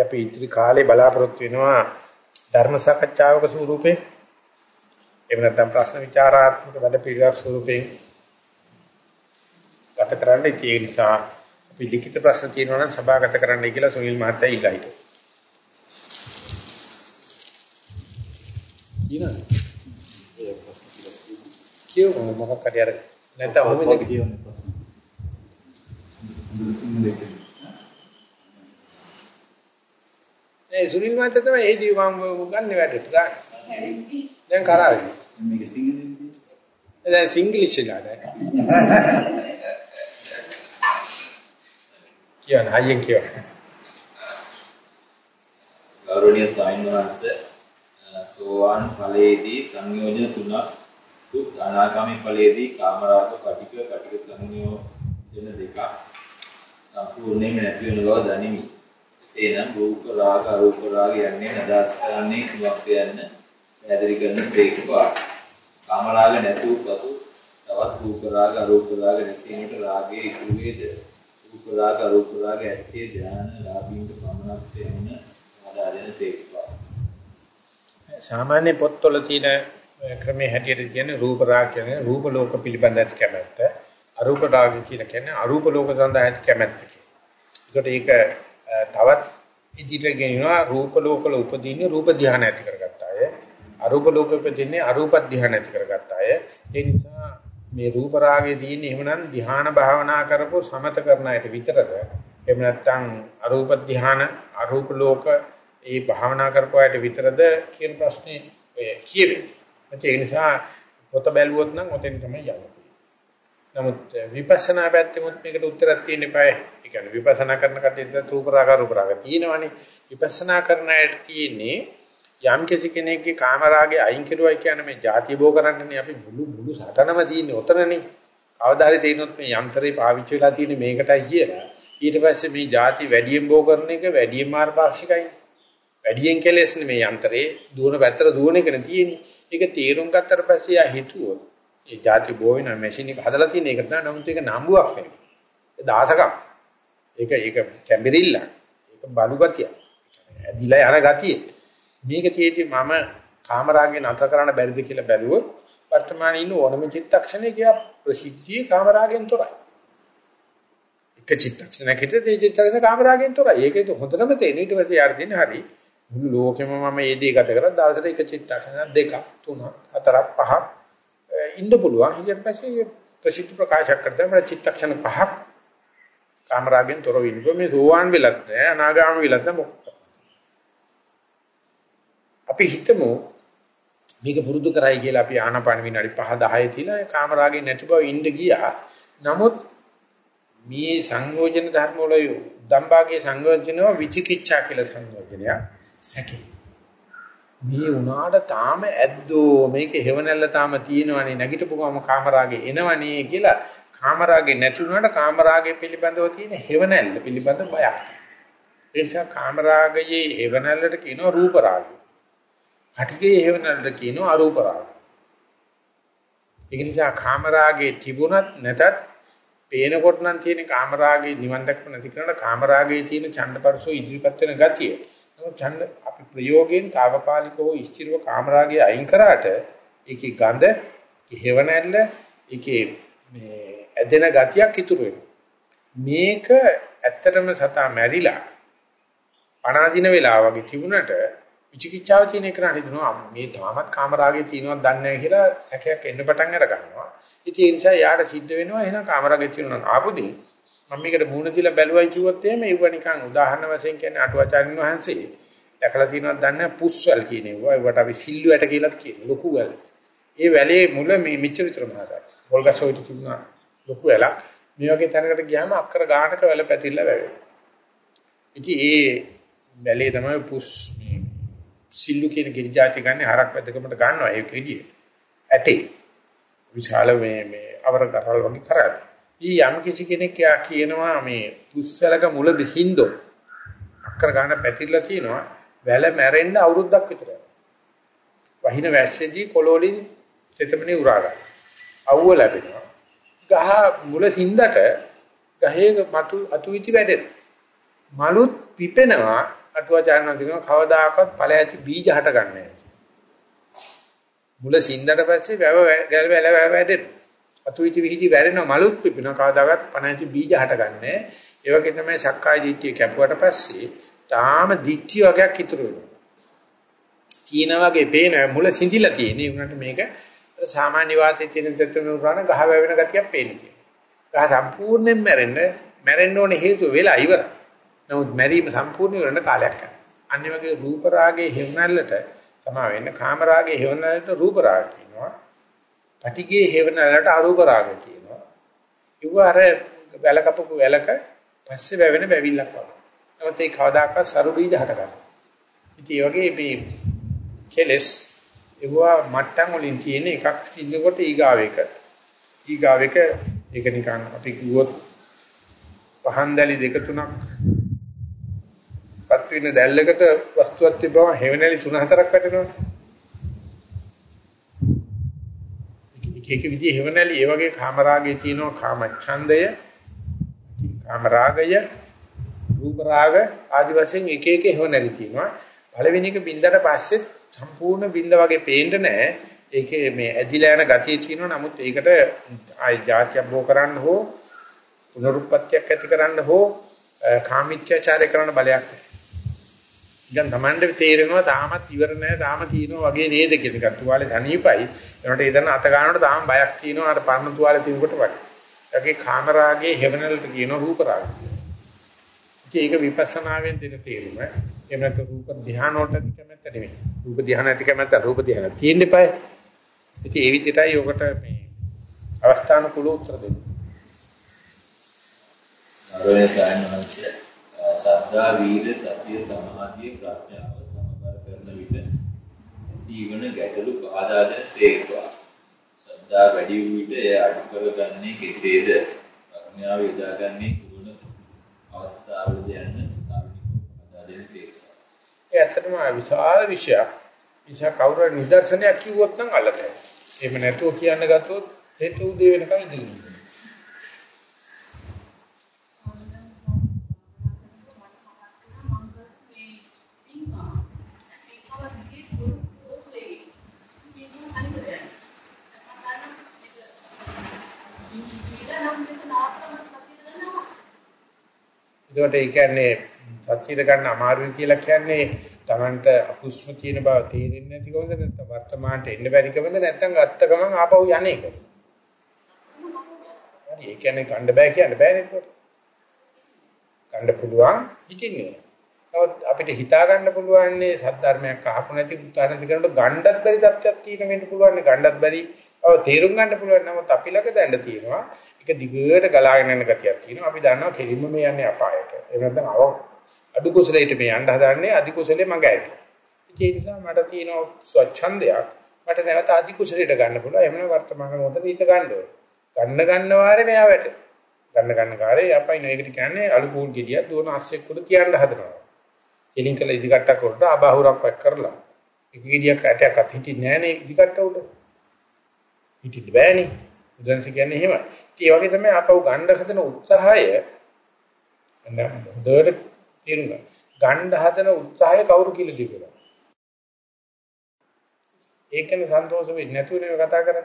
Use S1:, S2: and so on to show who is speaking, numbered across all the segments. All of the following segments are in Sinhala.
S1: අපි ඉදිරි කාලේ බලාපොරොත්තු වෙනවා ධර්ම සාකච්ඡාවක ස්වරූපේ එහෙම නැත්නම් ප්‍රශ්න විචාරාත්මක වැඩ පිළිවෙලක් ස්වරූපයෙන් ගත කරන්න ඒ නිසා අපි ලිඛිත ප්‍රශ්න තියෙනවා නම් සභාගත කරන්නයි කියලා සුනිල් මහත්තයා ඉල්ලා හිටියා. ඊනද? කියෝ මොකක් හරි අර නැත්නම් ඔහොමද කියන්නේ ප්‍රශ්න. ඒ සුනිල් මහත්තයා තමයි ඒ දී මම ගන්න වැඩට දාන්න. දැන් කරාවි. මේක සිංහලෙන් දැන් සිංග්ලිෂ් එකලා දැන්. කියන්න හයියෙන් කියන්න.
S2: ගෞරවනීය ස්වාමීන් වහන්සේ සෝවාන් ඵලයේදී සංයෝජන තුනක් දුක් අනාගාමී ඵලයේදී කාමරාග පටික පටික සංයෝජන දෙකක් සම්පූර්ණයෙන්ම නැති වෙන බව දනිමි. එසේනම් රූප රාග අරූප රාග යන්නේ නදාස් කරන්නේ කුමක්ද යන්න පැහැදිලි කරන සේකවා. කාමරාග නැතුව පසු තවත් රූප රාග අරූප රාග නැසීමට රාගයේ ඉතුරු වේද? රූප රාග අරූප රාග ඇත්තේ ධාන ලාභීන්ට පමණක් යන ආදා දෙන සේකවා.
S1: සාමාන්‍ය පොත්වල තියෙන ක්‍රමයේ හැටියට කියන්නේ රූප රාග කියන්නේ රූප ලෝක පිළිබඳ ඇති කැමැත්ත. අරූප රාග කියලා කියන්නේ අරූප ලෝක සඳහා ඇති කැමැත්ත කියලා. ඒකට ඒක තවත් ඉදිරියට ගෙනිනවා රූප ලෝකවල උපදීන්නේ රූප ධ්‍යාන ඇති කරගත්ත අය. අරූප ලෝකෙ උපදින්නේ අරූප ධ්‍යාන ඇති කරගත්ත අය. ඒ නිසා මේ රූප රාගයේ තියෙන එහෙමනම් ධ්‍යාන භාවනා කරපො සමත කරන අයට විතරද එහෙම නැත්නම් අරූප ධ්‍යාන අරූප ලෝක ඒ භාවනා කරපුවාට විතරද කියන ප්‍රශ්නේ කියවෙන්නේ. ඒ නිසා පොත බැලුවොත් නම් ඔතෙන් තමයි යන්නේ. නමුත් විපස්සනා පැත්තෙමුත් මේකට උත්තරයක් තියෙන්න eBay. ඒ කියන්නේ විපස්සනා කරන කටියට රූප රාග රූප රාග තියෙනවනේ. විපස්සනා කරන අයට තියෙන්නේ යම් කෙනෙක්ගේ කාම රාගය අයින් කෙරුවයි කියන්නේ මේ ಜಾති භෝ කරන්නනේ අපි මුළු මුළු සටනම තියෙන්නේ ඔතනනේ. කවදා හරි තේිනොත් මේ යන්ත්‍රේ පාවිච්චි වෙලා තියෙන්නේ මේකටයි කියලා. ඊට පස්සේ මේ ಜಾති වැඩියෙන් භෝ කරන එක වැඩියෙන් මාර්ගපාක්ෂිකයි. වැඩියෙන් කෙලෙස්නේ මේ යන්ත්‍රේ දුවන පැත්තට දුවන එකනේ තියෙන්නේ. ඒක තීරුම් ගත්තට පස්සේ යා හිතුවොත් ඒ ಜಾති බෝ වෙන මැෂින් එක හදලා තියෙන එක තමයි නමුත් ඒක නම්බුවක් නෙවෙයි. ඒ දහසකක්. ඒක ඒක කැම්බිරිල්ල. ඒක බලු ගතිය. ඇදිලා යන ගතිය. මේක තියෙද්දි මම කාමරාගේ නතර කරන්න බැරිද කියලා බැලුවොත් වර්තමානයේ ඉන්න ඕනම චිත්තක්ෂණේ කියා ප්‍රසිද්ධියේ කාමරාගෙන් තොරයි. එක චිත්තක්ෂණයක හිටියේ ඒ චිත්තක්ෂණ කාමරාගෙන් තොරයි. ඒකේ හොඳටම තේරෙන ඊට පස්සේ යාර දින හරි මුළු ලෝකෙම මම මේ දේ ගත කරා දවසට එක චිත්තක්ෂණ දෙකක් තුනක් හතරක් පහක් ඉන්න පුළුවන්. ඊට පස්සේ ප්‍රසිද්ධ ප්‍රකාශයක් කරද්දී මම චිත්තක්ෂණ පහක් කාමරාගෙන් තොර වෙන්න. මේ සෝවාන් වෙලත් නෑ අනාගාම වෙලත් නෑ මොකක්ද අපි හිතමු මේක පුරුදු කරයි කියලා අපි ආනාපාන විනාඩි 5 10 තියලා කාමරාගෙන් නැති බව ඉන්න ගියා. නමුත් මේ සංයෝජන ධර්ම වල දම්බාගේ සංයෝජනව විචිකිච්ඡා කියලා සංයෝජනයක් සැකේ. මේ උනාට තාම ඇද්දෝ මේක හේවණල්ල තාම තියෙනවනේ නැගිටපුවම කාමරාගේ එනවනේ කියලා කාමරාගේ නැති වුණාට කාමරාගේ පිළිබඳව තියෙන හේවණල්ල පිළිබඳ බයක්. ඒ නිසා කාමරාගයේ හේවණල්ලට කියනවා රූප රාගය. කටිගේ හේවණල්ලට කියනවා අරූප රාගය. ඒ නිසා කාමරාගේ තිබුණත් නැතත් පේනකොට නම් තියෙන කාමරාගේ නිවන් දැක්ම නැති කරන කාමරාගේ තියෙන ඡන්දපරසෝ ඉදිරිපත් වෙන ගතිය ඡන්ද අපි ප්‍රයෝගයෙන් తాවකාලිකව ස්ථිරව කාමරාගය අයින් කරාට ඒකේ ගඳ, හේවණැල්ල, ඒකේ මේ ඇදෙන ගතියක් ඉතුරු මේක ඇත්තටම සතා මැරිලා අනාදින වෙලා වගේ තිබුණට විචිකිච්ඡාව තියෙන එක නට හිතනවා මේ තාමත් කාමරාගේ තියෙනවද දන්නේ නැහැ කියලා සැකයක් එන්න පටන් අර ගන්නවා. ඉතින් ඒ නිසා යාට සිද්ධ වෙනවා එහෙනම් කාමරාගේ තියෙනවා ආපුදී මම මේකට මූණ දීලා බැලුවයි කිව්වොත් එහෙම ඒව නිකන් උදාහරණ වශයෙන් කියන්නේ අටුවාචාර්යන් වහන්සේ දැකලා තියෙනවද දන්නේ පුස්වැල් කියන ඒවා ඒවට අපි සිල්ලුවට කියලාත් කියනවා ලොකු වැල්. ඒ වැලේ මුල මේ මෙච්චර විතර මහතයි. පොල්ගසෝයිට තිබුණා ලොකු වැලක්. මේ වගේ තැනකට ගියාම අක්කර ගානක වැල පැතිරලා වැවෙනවා. ඉතින් ඒ වැලේ තමයි පුස් සිල්ලු කියන ගිරිජාති ගන්න හරක් වැදකමට ගන්නවා ඒක විදිය. ඇටේ. විශාල මේ මේ අවර කරල් වගේ කරන්නේ. ඊ යම් කිසි කෙනෙක් යා කියනවා මේ පුස්සලක මුල දෙහින්දෝ අක්කර ගන්න පැතිරලා තියෙනවා වැල මැරෙන්න අවුරුද්දක් විතර වහින වැස්සේදී කොළොලින් තෙතමනේ උරා ගන්න. අවුව ලැබෙනවා. ගහ මුල සින්දට ගහේ මතු අතු ඉති වැඩෙන. මලුත් පිපෙනවා අටුවාචාර්යන කියනවා කවදාකවත් ඵල ඇති බීජ හටගන්නේ නැහැ. මුල සින්දට පස්සේ වැව ගැල වැල වැව වැඩෙන. අතුවිති විහිදි වැරෙන මලුත් පිපෙන කවදාකවත් ඵල ඇති බීජ හටගන්නේ. ඒ වගේ තමයි සක්කාය දිට්ඨිය කැපුවට පස්සේ තාම දිට්ඨි වගේක් ඉතුරු වෙනවා. තියෙන වගේ පේන මුල සිඳිලා තියෙන. ඒ උනට මේක සාමාන්‍ය වාතයේ තියෙන සත්‍යන උරාන ගහ වැවෙන ගතියක් පේන්නේ. ගහ සම්පූර්ණයෙන් මැරෙන්න මැරෙන්න ඕනේ හේතුව වෙලා ඉවරයි. නමුත් මැරීම සම්පූර්ණ වෙන්න කාලයක් යනවා. අනිත් වගේ රූප රාගයේ හේවණල්ලට සමා වෙන්න කාම රාගයේ හේවණල්ලට රූප රාග කියනවා. පටිගේ හේවණල්ලට අරූප රාග කියනවා. ඉව අර වැලකපපු වැලක පස්සේ වැවෙන වැවිල්ලක් වගේ. නමුත් ඒ කවදාකවත් සරු බීජ හටගන්නවා. ඉතින් ඒ වගේ මේ කෙලස් ඒවා මට්ටම් වලින් තියෙන එකක් සින්නකොට ඊගාව එක. ඊගාව එක ඒක නිකන් අපි කිව්වොත් පහන් දැලි දෙක තුනක් පත් වෙන දැල්ලකට වස්තුවක් තිබ්බම හේවණලි තුන හතරක් වැටෙනවා. එක එක විදිහේ හේවණලි ඒ වගේ කාමරාගයේ තියෙනවා කාමච්ඡන්දය, කාමරාගය, රූප රාග ආදි වශයෙන් එක එක හේවණලි තියෙනවා. පළවෙනි එක බින්දට පස්සේ සම්පූර්ණ බින්ද වගේ පේන්න නැහැ. ඒකේ මේ ඇදිලා යන ගතිය තියෙනවා. නමුත් ඒකට ආයි જાතිය බෝ කරන්න හෝ පුනරුත්පත්තියක් ඇති කරන්න හෝ කාමීත්‍යාචාරය කරන්න බලයක් නැහැ. දැන් Tamande තේරෙනවා තාමත් ඉවර නැහැ තාම තියෙනවා වගේ නේද කියන එක. තුවාලේ සනීපයි. ඒකට එදන අත ගන්නකොට තාම බයක් තියෙනවා අර පරණ තුවාලේ තියෙනකොට වගේ. ඒකේ කාමරාගේ හෙවණලට කියන රූප රාගය. ඒක විපස්සනාවෙන් දෙන තේරුම. එහෙම නැත්නම් රූප ධ්‍යාන වලට ඇති කැමැත්ත නෙමෙයි. රූප ධ්‍යාන ඇති කැමැත්ත රූප ධ්‍යාන තියෙන්න eBay. ඉතින් ඒ විදිහටයි ඔකට මේ අවස්ථාන කුල උත්තර දෙන්නේ.
S2: අරෝය සයන්වන්සේ සද්ධා වීර සතිය සමාධිය ප්‍රඥාව සමබර කරන විට ජීවන ගැටලු පහදා දෙන සේක්වා. සද්ධා වැඩි වූ විට එය අඩු කරගන්නේ කෙසේද? ප්‍රඥාව යොදාගන්නේ කුමන අවස්ථාවලද යන්න
S1: ඒ ඇත්තටම විශාල විෂයක්. විශා කවුරු නිදර්ශනයක් කිව්වොත් නම් අල්ලතයි. එහෙම නැතුව කියන්න ගත්තොත් හෙට උදේ වෙනකන් ඉඳින්න. ඒකට ඒ කියන්නේ සත්‍යයට ගන්න අමාරුයි කියලා කියන්නේ Tamanට අකුස්ම තියෙන බව තේරෙන්නේ නැති කොහොමද නැත්නම් වර්තමානට එන්න බැරි කමද නැත්නම් ගත්ත ගමන් ආපහු යන්නේ කොහොමද? හරි ඒ කියන්නේ ගන්න බෑ කියන්න බෑනේ ඒකට. ගන්න පුළුවන් හිතින්නේ. නමුත් අපිට හිතා ගන්න පුළුවන් නේ සද්ධර්මයක් අහපු නැති උත්තරණ දෙකකට ගණ්ඩත් බැරි තත්ත්වයක් තියෙන වෙන්න පුළුවන් නේ ගණ්ඩත් බැරි. ඔව් තේරුම් ගන්න පුළුවන් නමුත් අපි ළඟ දැන්න තියෙනවා. ඒක දිගට ගලාගෙන යන ගතියක් තියෙනවා. අපි දන්නවා කෙලින්ම මේ යන්නේ අපායට. එහෙම නැත්නම් අව අඩු කුසලයට මේ යන්න හදාන්නේ අධි කුසලයේ මඟ ඇති. ඒ නිසා මට තියෙන ස්වච්ඡන්දයක් මට නැවත අධි කුසලයට ගන්න පුළුවන්. එහෙම වර්තමාන මොහොතේ ඊට ගන්න ඕනේ. ගන්න ගන්න වාරේ මෙයා වැට. ගන්න ගන්න කාරේ යපයි නේකට කියන්නේ අලු කූල් ගෙඩියක් දුවන අස්සෙක් උඩ තියන්න හදනවා. කෙලින් කළ ඉදිකට්ටක් උඩ අබහුරක් වක් කරලා. එක ගෙඩියක් ඇටයක් අත හිටින්නේ නැහනේ ඉදිකට්ට උඩ. හිටින්න බෑනේ. උදන්ස කියන්නේ එහෙම. ඒ වගේ තමයි අපව ගන්න හදන උත්සාහය හොඳට තේරුම් ගන්න. ගන්න හදන උත්සාහය කවුරු කියලා දිගලා. ඒකනේ සන්තෝෂ වෙන්නේ නැතුව නේ කතා කරන්නේ.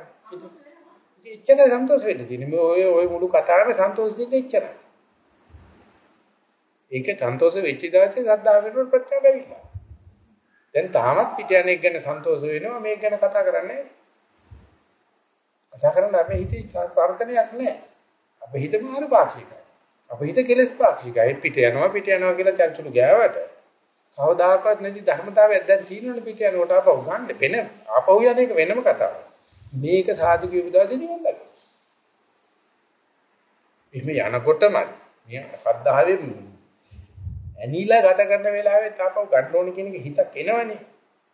S1: ඉතින් එච්චර සන්තෝෂ වෙන්න තියෙන්නේ. මේ ඔය ඔය මුළු කතාවේ සන්තෝෂ දෙන්නේ එච්චරයි. ඒක සන්තෝෂ වෙච්ච දවසේ සද්දා වෙනකොට ප්‍රත්‍යක්ෂ දැන් තාමත් පිටියන්නේ ගැන සන්තෝෂ වෙනවා මේක ගැන කතා කරන්නේ. කතා කරන්න අපේ හිතේ තර්කණයක් නැහැ. අපේ හිත මාරු පාක්ෂිකයි. අපේ හිත කෙලස් පාක්ෂිකයි. පිට යනවා පිට යනවා කියලා චර්චුණු ගෑවට කවදාකවත් නැති ධර්මතාවයක් දැන් තියෙනවනේ පිට යනකොට ආපහු ගන්න වෙන ආපහු යන එක වෙනම කතාවක්. මේක සාදු කියපු දවසේ නිවන් දකින්න. එහෙම යනකොටම මේ ශ්‍රද්ධාවෙන් ඇනිලා ගත කරන වෙලාවෙත් ආපහු ගන්න ඕන කියන එක හිතක් එනවනේ.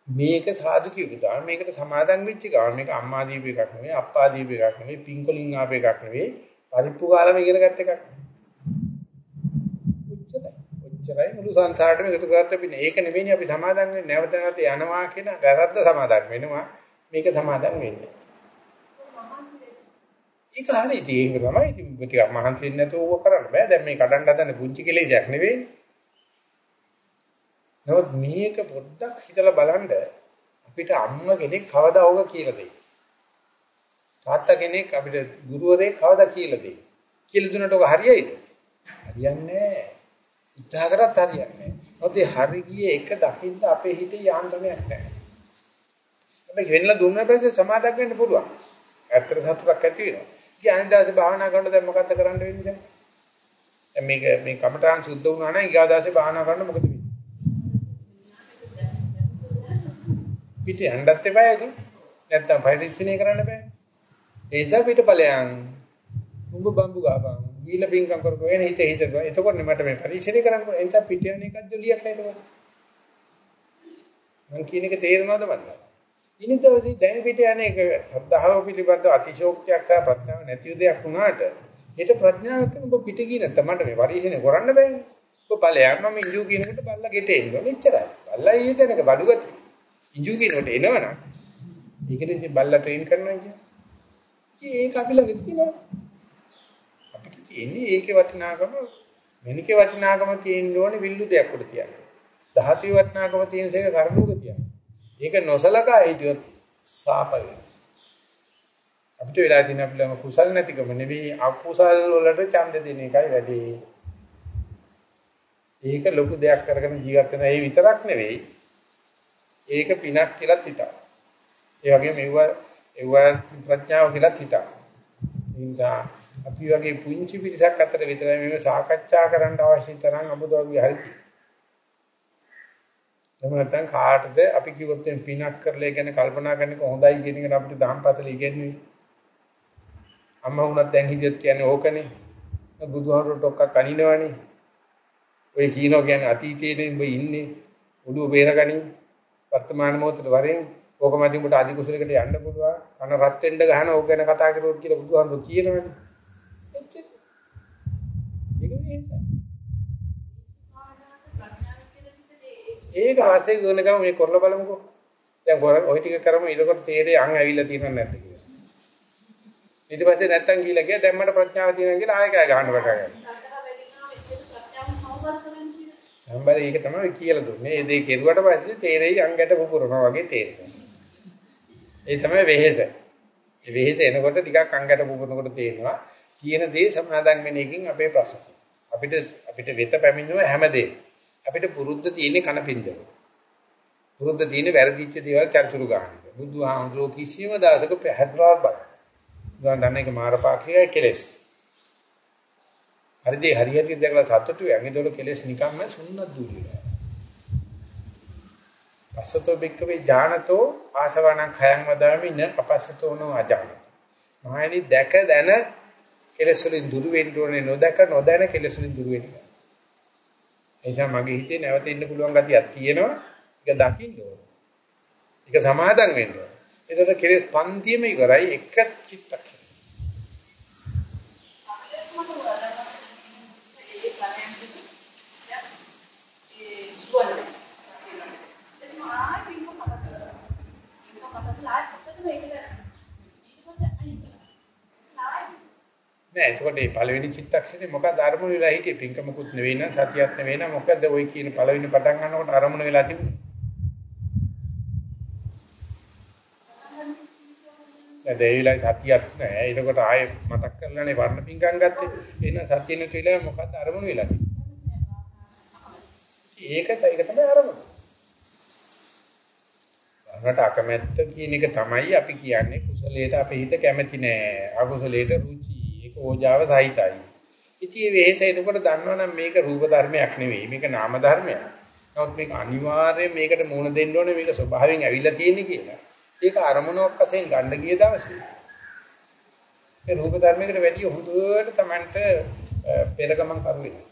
S1: මේක සාදු කියපු ගමන් මේකට සමාදන් වෙච්ච ගමන් මේක අම්මා දීප එකක් නෙවෙයි අප්පා දීප එකක් නෙවෙයි පින්කොලින් ආප එකක් නෙවෙයි. පරිප්පු කාලම ඉගෙන ගත්ත එකක්. ඔච්චරයි. මුළු සංසාරෙම එකතු කරත් අපි ඒක නෙවෙයි අපි සමාදන් වෙන්නේ. නැවත නැවත යනවා කියන වැරද්ද සමාදන් වෙනවා. මේක සමාදන් වෙන්නේ. ඒක හරි. ඉතින් ඒක තමයි. ඉතින් ටිකක් මහන්සි වෙන්නේ නැතුව ඕක කරන්න බෑ. දැන් මේ කඩන්න හදන පුංචි කෙලෙසයක් නෙවෙයි. නමුත් මේක පොඩ්ඩක් හිතලා බලන්න අපිට අම්මා කෙනෙක් කවදා ඕක කියලා දෙයි. තාත්තා කෙනෙක් අපිට ගුරුවරයෙක් කවදා කියලා දෙයි. කියලා දුන්නට ඔක හරියයිද? හරියන්නේ නැහැ. උත්සාහ කරත් හරියන්නේ නැහැ. මොකද හරි ගියේ එක දකින්න අපේ හිතේ යාන්ත්‍රණයක් නැහැ. හැබැයි වෙන්නලා දුන්නා පස්සේ සමාදක් වෙන්න පුළුවන්. ඇත්තට සතුටක් ඇති වෙනවා. ඉතින් අනිදාසේ භාවනා කරනකොට දැන් මොකද්ද කරන්න වෙන්නේ දැන්? දැන් මේක මේ කමඨාන් සුද්ධ වුණා නම් ඊගාදාසේ භාවනා කරන්න මොකද වෙන්නේ? පිට යන්නත් එපා ඒක. නැත්තම් පරික්ෂණය කරන්න බෑ. ඒ නිසා පිටපලයන් උඹ බම්බු ගාපන්. ගීල පිංකම් කරපුවා එන හිත හිතපුවා. එතකොට මට මේ පරික්ෂණය කරන්න පුළුවන්. ඒ නිසා පිට යන එකක් ජොලියක් නෑ ඒක. මං කියන එක තේරෙනවද මන්ද? ඉනිදවසේ දැන් පිට යන එක සද්ධාව පිළිබඳ අතිශෝක්තියක් සහ ප්‍රඥාව නැති දෙයක් වුණාට ඊට ප්‍රඥාව කරන ඔබ පිට ගියේ නැත්නම් මට මේ පරිශීලනය කරන්න බෑනේ. ඔබ ඵලයක් මම ඉංජු කියනකොට බල්ලා ගෙට එන්නේ. මෙච්චරයි. බල්ලා ඊට එනක බඩු ගතිය. ඉංජු කියනකොට එනවනම් ඒකද ඉතින් බල්ලා ට්‍රේන් කරනවා කියන්නේ. ඒක අපි ළඟ තියෙනවා. අපිට තියෙන්නේ ඒකේ වටිනාකම මෙනිකේ වටිනාකම තියෙන්න ඕනේ විල්ලු දෙයක් උඩ තියන්න. ධාතුවේ වටිනාකම තියෙන සේක කර්මෝග තියන්න. ඒක නොසලකා හිටියොත් සාප වෙනවා. අපිට වෙලා තියෙන අපිට කුසල් නැතිකම නෙවෙයි අකුසල් වලට ඡන්ද දෙන එකයි වැඩි. ඒක ලොකු දෙයක් කරගෙන ජීවත් වෙන ඒ විතරක් නෙවෙයි. ඒක පිනක් කියලා හිතා. ඒ වගේම මෙව එව ප්‍රඥාව කියලා හිතා. ඒ නිසා අපි වගේ පුංචි පිරිසක් අතර විතරයි මේව සාකච්ඡා කරන්න අවශ්‍ය තරම් අමුදවගේ හරි තියෙන්නේ. එහෙම නැත්නම් කාටද අපි කිව්වොත් මේ පිනක් කරලා ඒ ගැන කල්පනා කරන එක හොඳයි කියන එක අපිට දහම්පතල ඉගෙනුවේ. අම්මා වුණත් දැන් හිටියොත් කියන්නේ ඕකනේ. බුදුහාමුදුරුවෝ ටොක්ක කනිනවනේ. ඔය කියනවා කියන්නේ අතීතයේදී උඹ ඉන්නේ. ඔළුව බේරගනි. වර්තමාන මොහොතේ වරෙන් ඕක මැදි උඹට අධි කුසලයකට යන්න පුළුවන්. කන රත් වෙන්න ගහන ඕක ගැන කතා කරුවොත් කියලා බුදුහාමුදුරුවෝ කියනවනේ. එච්චර. ඒක වෙහසයි. ඒක වාසේ ගුණ ගම මේ කරලා බලමුකෝ. දැන් ඔය ටික කරමු ඊළඟට තේරේ අං ඇවිල්ලා තියෙනවද නැද්ද කියලා. ඊට පස්සේ නැත්තම් කියලා ගියා දැන් මට ප්‍රඥාව තියෙනවා කියලා ආයෙ කෑ ගහන්න පටන් ගන්නවා. සම්බර ඒක තමයි කියලා දුන්නේ. ඒ දේ කෙරුවට පස්සේ තේරෙයි අංගට පුපුරනවා වගේ තේරෙනවා. ඒ තමයි වෙහෙස. ඒ වෙහෙස එනකොට ටිකක් අංගට පුපුරනකොට තේරෙනවා. කියන දේ සමාදන් වෙන එකකින් අපේ ප්‍රශ්න. අපිට අපිට වෙත පැමිණෙන හැමදේම අපිට පුරුද්ද තියෙන්නේ කනපින්දල. පුරුද්ද තියෙන්නේ වැරදිච්ච දේවල් චර්චුරු ගන්න. බුදුහාමුදුරුවෝ කිසිම දාසක පැහැදිලිව බල. උදාන දන්නේක මාරපාක්ෂිකයි කෙලස්. හරිදී හරියට දැකලා සතුටු වෙන. ඒතකොට කෙලස් නිකම්ම සුන්නත් දුරිය. පසතෝ බික්කවේ ඥානතෝ ආසවණං khයං වදාමි න අපසතෝ නෝ අජාන. මහණනි දැක දැන කෙලස් වලින් දුරු වෙන්න ඕනේ නොදක නොදැන කෙලස් වලින් දුරු වෙන්න. එනිසා මගේ හිතේ නැවත ඉන්න පුළුවන් ගතියක් තියෙනවා. ඒක දකින්න ඕනේ. ඒක සමාදම් වෙන්න ඕනේ. ඒකට කෙලෙස් පන්තියම ඉවරයි එක චිත්තක්. නෑ එතකොට මේ පළවෙනි චිත්තක්ෂණේ මොකක්ද අරමුණු වෙලා හිටියේ? පින්කමකුත් නෙවෙයි නම් සතියක් නෙවෙයි නම් මොකද්ද ওই කියන පළවෙනි පටන් ගන්නකොට අරමුණු වෙලා තිබුණේ? දැන් ඒ වෙලාවේ සතියක් නෑ. එතකොට ආයේ මතක් කරලානේ වර්ණ පින්කම් ගත්තේ. එහෙනම් සතිය නැති වෙලාවේ මොකද්ද අරමුණු වෙලා තිබුණේ? ඒක ඒක තමයි අරමුණ. වර්ණට අකමැත්ත කියන එක තමයි අපි කියන්නේ කුසලයට අපේ හිත කැමති නෑ. අකුසලයට රුචි ඕජාව සහිතයි. ඉතින් මේ වෙහෙස එනකොට දන්නවනම් මේක රූප ධර්මයක් නෙවෙයි මේක නාම ධර්මයක්. නමුත් මේක අනිවාර්යයෙන් මේකට මුහුණ දෙන්න ඕනේ මේක ස්වභාවයෙන් ඇවිල්ලා තියෙන්නේ කියලා. ඒක අරමුණක් වශයෙන් ගන්න ගිය දවසේ ඒ රූප ධර්මයකට වැඩිය හොඳට Tamanට පෙරගමන් කරු වෙනවා.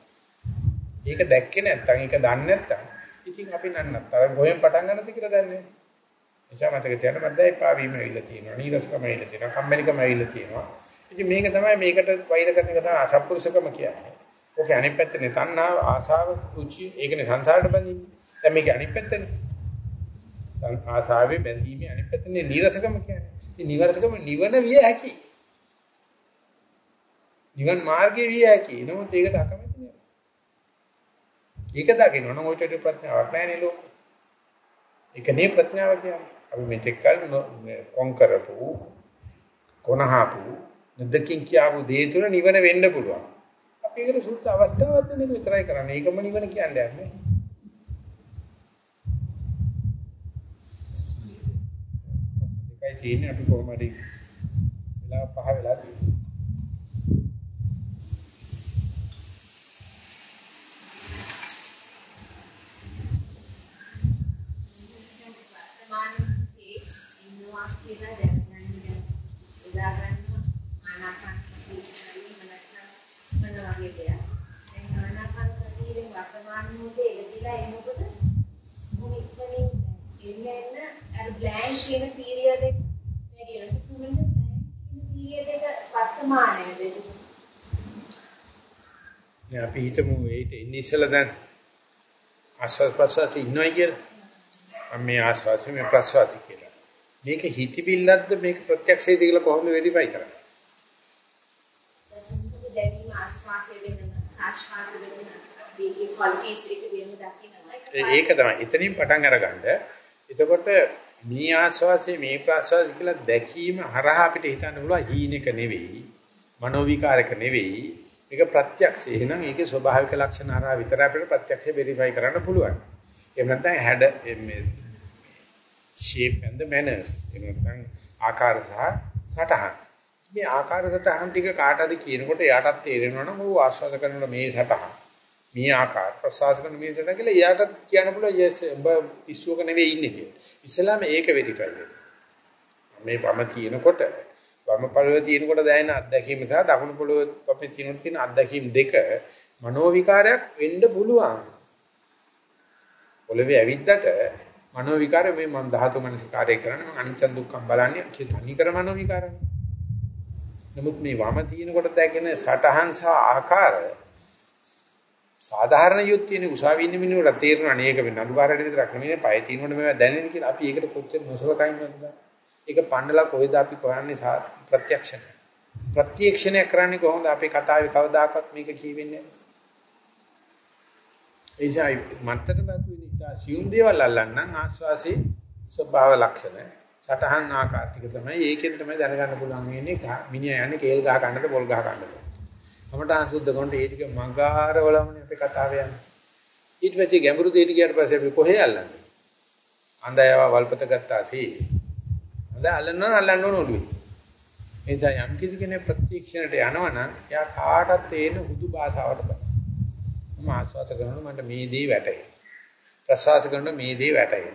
S1: ඒක දැක්කේ නැත්නම් ඒක දන්නේ නැත්නම් ඉතින් අපි නන්නත්තර ගොයෙන් පටන් ගන්නද කියලා දන්නේ නැහැ. එනිසා මතක තියාගන්න මම දැන් පාවීම ඇවිල්ලා තියෙනවා. නීරසකම ඇවිල්ලා තියෙනවා. කම්මැලිකම ඇවිල්ලා තියෙනවා. ඉතින් මේක තමයි මේකට වෛර කරන එක තමයි අසත්පුරුෂකම කියන්නේ. ඕකේ අනිත් පැත්තනේ තණ්හාව, ආසාව, රුචි, ඒකනේ සංසාරට බැඳින්නේ. දැන් මේකේ අනිත් පැත්තනේ. ආසාවේ බැඳීමේ අනිත් පැත්තනේ නීරසකම කියන්නේ. ඉතින් නීරසකම නිවන විය හැකි. නිවන් මාර්ගයේ විය හැකි. නමුත් ඒකට අකමැති නෑ. ඒක දකින්න නම් ඔයිට ප්‍රඥාවක් නැහැ නේ ලෝකේ. ඒකනේ ප්‍රඥාව කියන්නේ. අපි මෙතෙක් කල කොන් කරපු කොනහපු නදකින් කියාපු දේ තුන නිවන වෙන්න පුළුවන්. අපි ඒකට සුද්ධ අවස්ථාවක් දෙන්න විතරයි කරන්නේ. ඒකම නිවන කියන්නේ නැහැ. දෙකයි තියෙන්නේ අපි කොහොමද වෙලා පහ වෙලා තියෙන්නේ.
S3: වර්තමාන මොහොතේ එළදිලා එනකොට මොන ඉක්මනින් එන්න එන්න අර බ්ලැන්ක් කියන පීරියඩ් එක වැඩි වෙනවා. සුමින්ද බ්ලැන්ක් කියන පීරියඩ් එක වර්තමානයේද
S1: දැන් අපි හිතමු ඒිට ඉන්නේ ඉස්සලා දැන් ආස්වාස් ප්‍රසවාස ඉන්නවයි කියලා. මේ ආස්වාස් මේ ප්‍රසවාස කියලා. මේක හිතවිල්ලක්ද මේක ප්‍රත්‍යක්ෂයේද කියලා කොහොමද වෙරිෆයි කරන්නේ? ඒක තමයි. එතනින් පටන් අරගන්න. එතකොට මේ ආස්වාසේ මේ ප්‍රාස්වාසය කියලා දැකීම හරහා අපිට හිතන්න පුළුවන් හීනෙක නෙවෙයි. මනෝ විකාරක නෙවෙයි. මේක ප්‍රත්‍යක්ෂ. එහෙනම් ඒකේ ස්වභාවික ලක්ෂණ හරහා විතර අපිට ප්‍රත්‍යක්ෂ වෙරිෆයි කරන්න පුළුවන්. එහෙම නැත්නම් හැඩ මේ shape and the manners. එහෙම නැත්නම් ආකාර සහ සටහන්. මේ ආකාර සටහන් ටික කාටද කියනකොට එයාටත් තේරෙනවා නම් ਉਹ ආස්වාද කරනකොට මේ සටහන් මේ ආකාර ප්‍රසවාස කරන මේ සටහන් කියලා එයාටත් කියන්න පුළුවන් yes උඹ පිස්සුවක නෙවෙයි ඉන්නේ කියලා. ඉස්සලාම ඒක වෙරිෆයි වෙනවා. මේ වම තියෙනකොට වම පොළවේ තියෙනකොට දැනෙන අත්දැකීම සහ දකුණු පොළවේ අපේ තියෙනකොට තියෙන අත්දැකීම් දෙක මනෝ විකාරයක් වෙන්න පුළුවන්. පොළවේ ඇවිද්දට මනෝ විකාරය මේ මම ධාතු මනසිකාරය කරන්නේ මම අනිච්ච දුක්ඛම් බලන්නේ තනි කර මනෝ විකාරනේ. නමුත් මේ වම තියෙනකොට දැකෙන සටහන් සහ ආකාර සාධාරණ යුක්තියනේ උසාවි ඉන්න මිනිහට තේරෙනවා නේක වෙන අනුකාරයට විතරක් නෙමෙයි පය තියෙනකොට මේවා දැනෙන කියලා අපි ඒකට කොච්චර නොසලකයින් නේද? ඒක පන්නලා කොහෙද අපි කරන්නේ ප්‍රත්‍යක්ෂණය. ප්‍රත්‍යක්ෂණය කරන්නේ කොහොමද? අපේ කතාවේ කවදාකවත් මේක කියවෙන්නේ නැහැ. එයිසයි මත්තර බතු වෙන සියුම් දේවල් අල්ලන්නම් ආස්වාසේ ස්වභාව ලක්ෂණ. සටහන් ආකාර ටික තමයි. ඒකෙන් තමයි දැනගන්න පුළුවන් වෙන්නේ මිනිහා යන්නේ කේල් ගහ ගන්නද පොල් ගහ ගන්නද. අපට අසුද්ධ කොන්ට ඒ ටික මගාරවලමනේ අපේ කතාව යන්නේ. ඊට පස්සේ ගැඹුරු දෙයට ගියාට පස්සේ අපි කොහේ අල්ලන්නේ? අන්දයව වල්පත ගත්තාසී අද අල්ලනවා අල්ලන්න ඕන ඔළුවේ එනිසා යම් කිසි කෙනෙක් ප්‍රත්‍යක්ෂණයට යනවනම් එයා කාටත් තේරෙන හුදු භාෂාවට බෑ මම ආස්වාස කරනකොට මට මේ දේ වැටේ. ප්‍රසවාස කරනකොට මේ දේ වැටේ.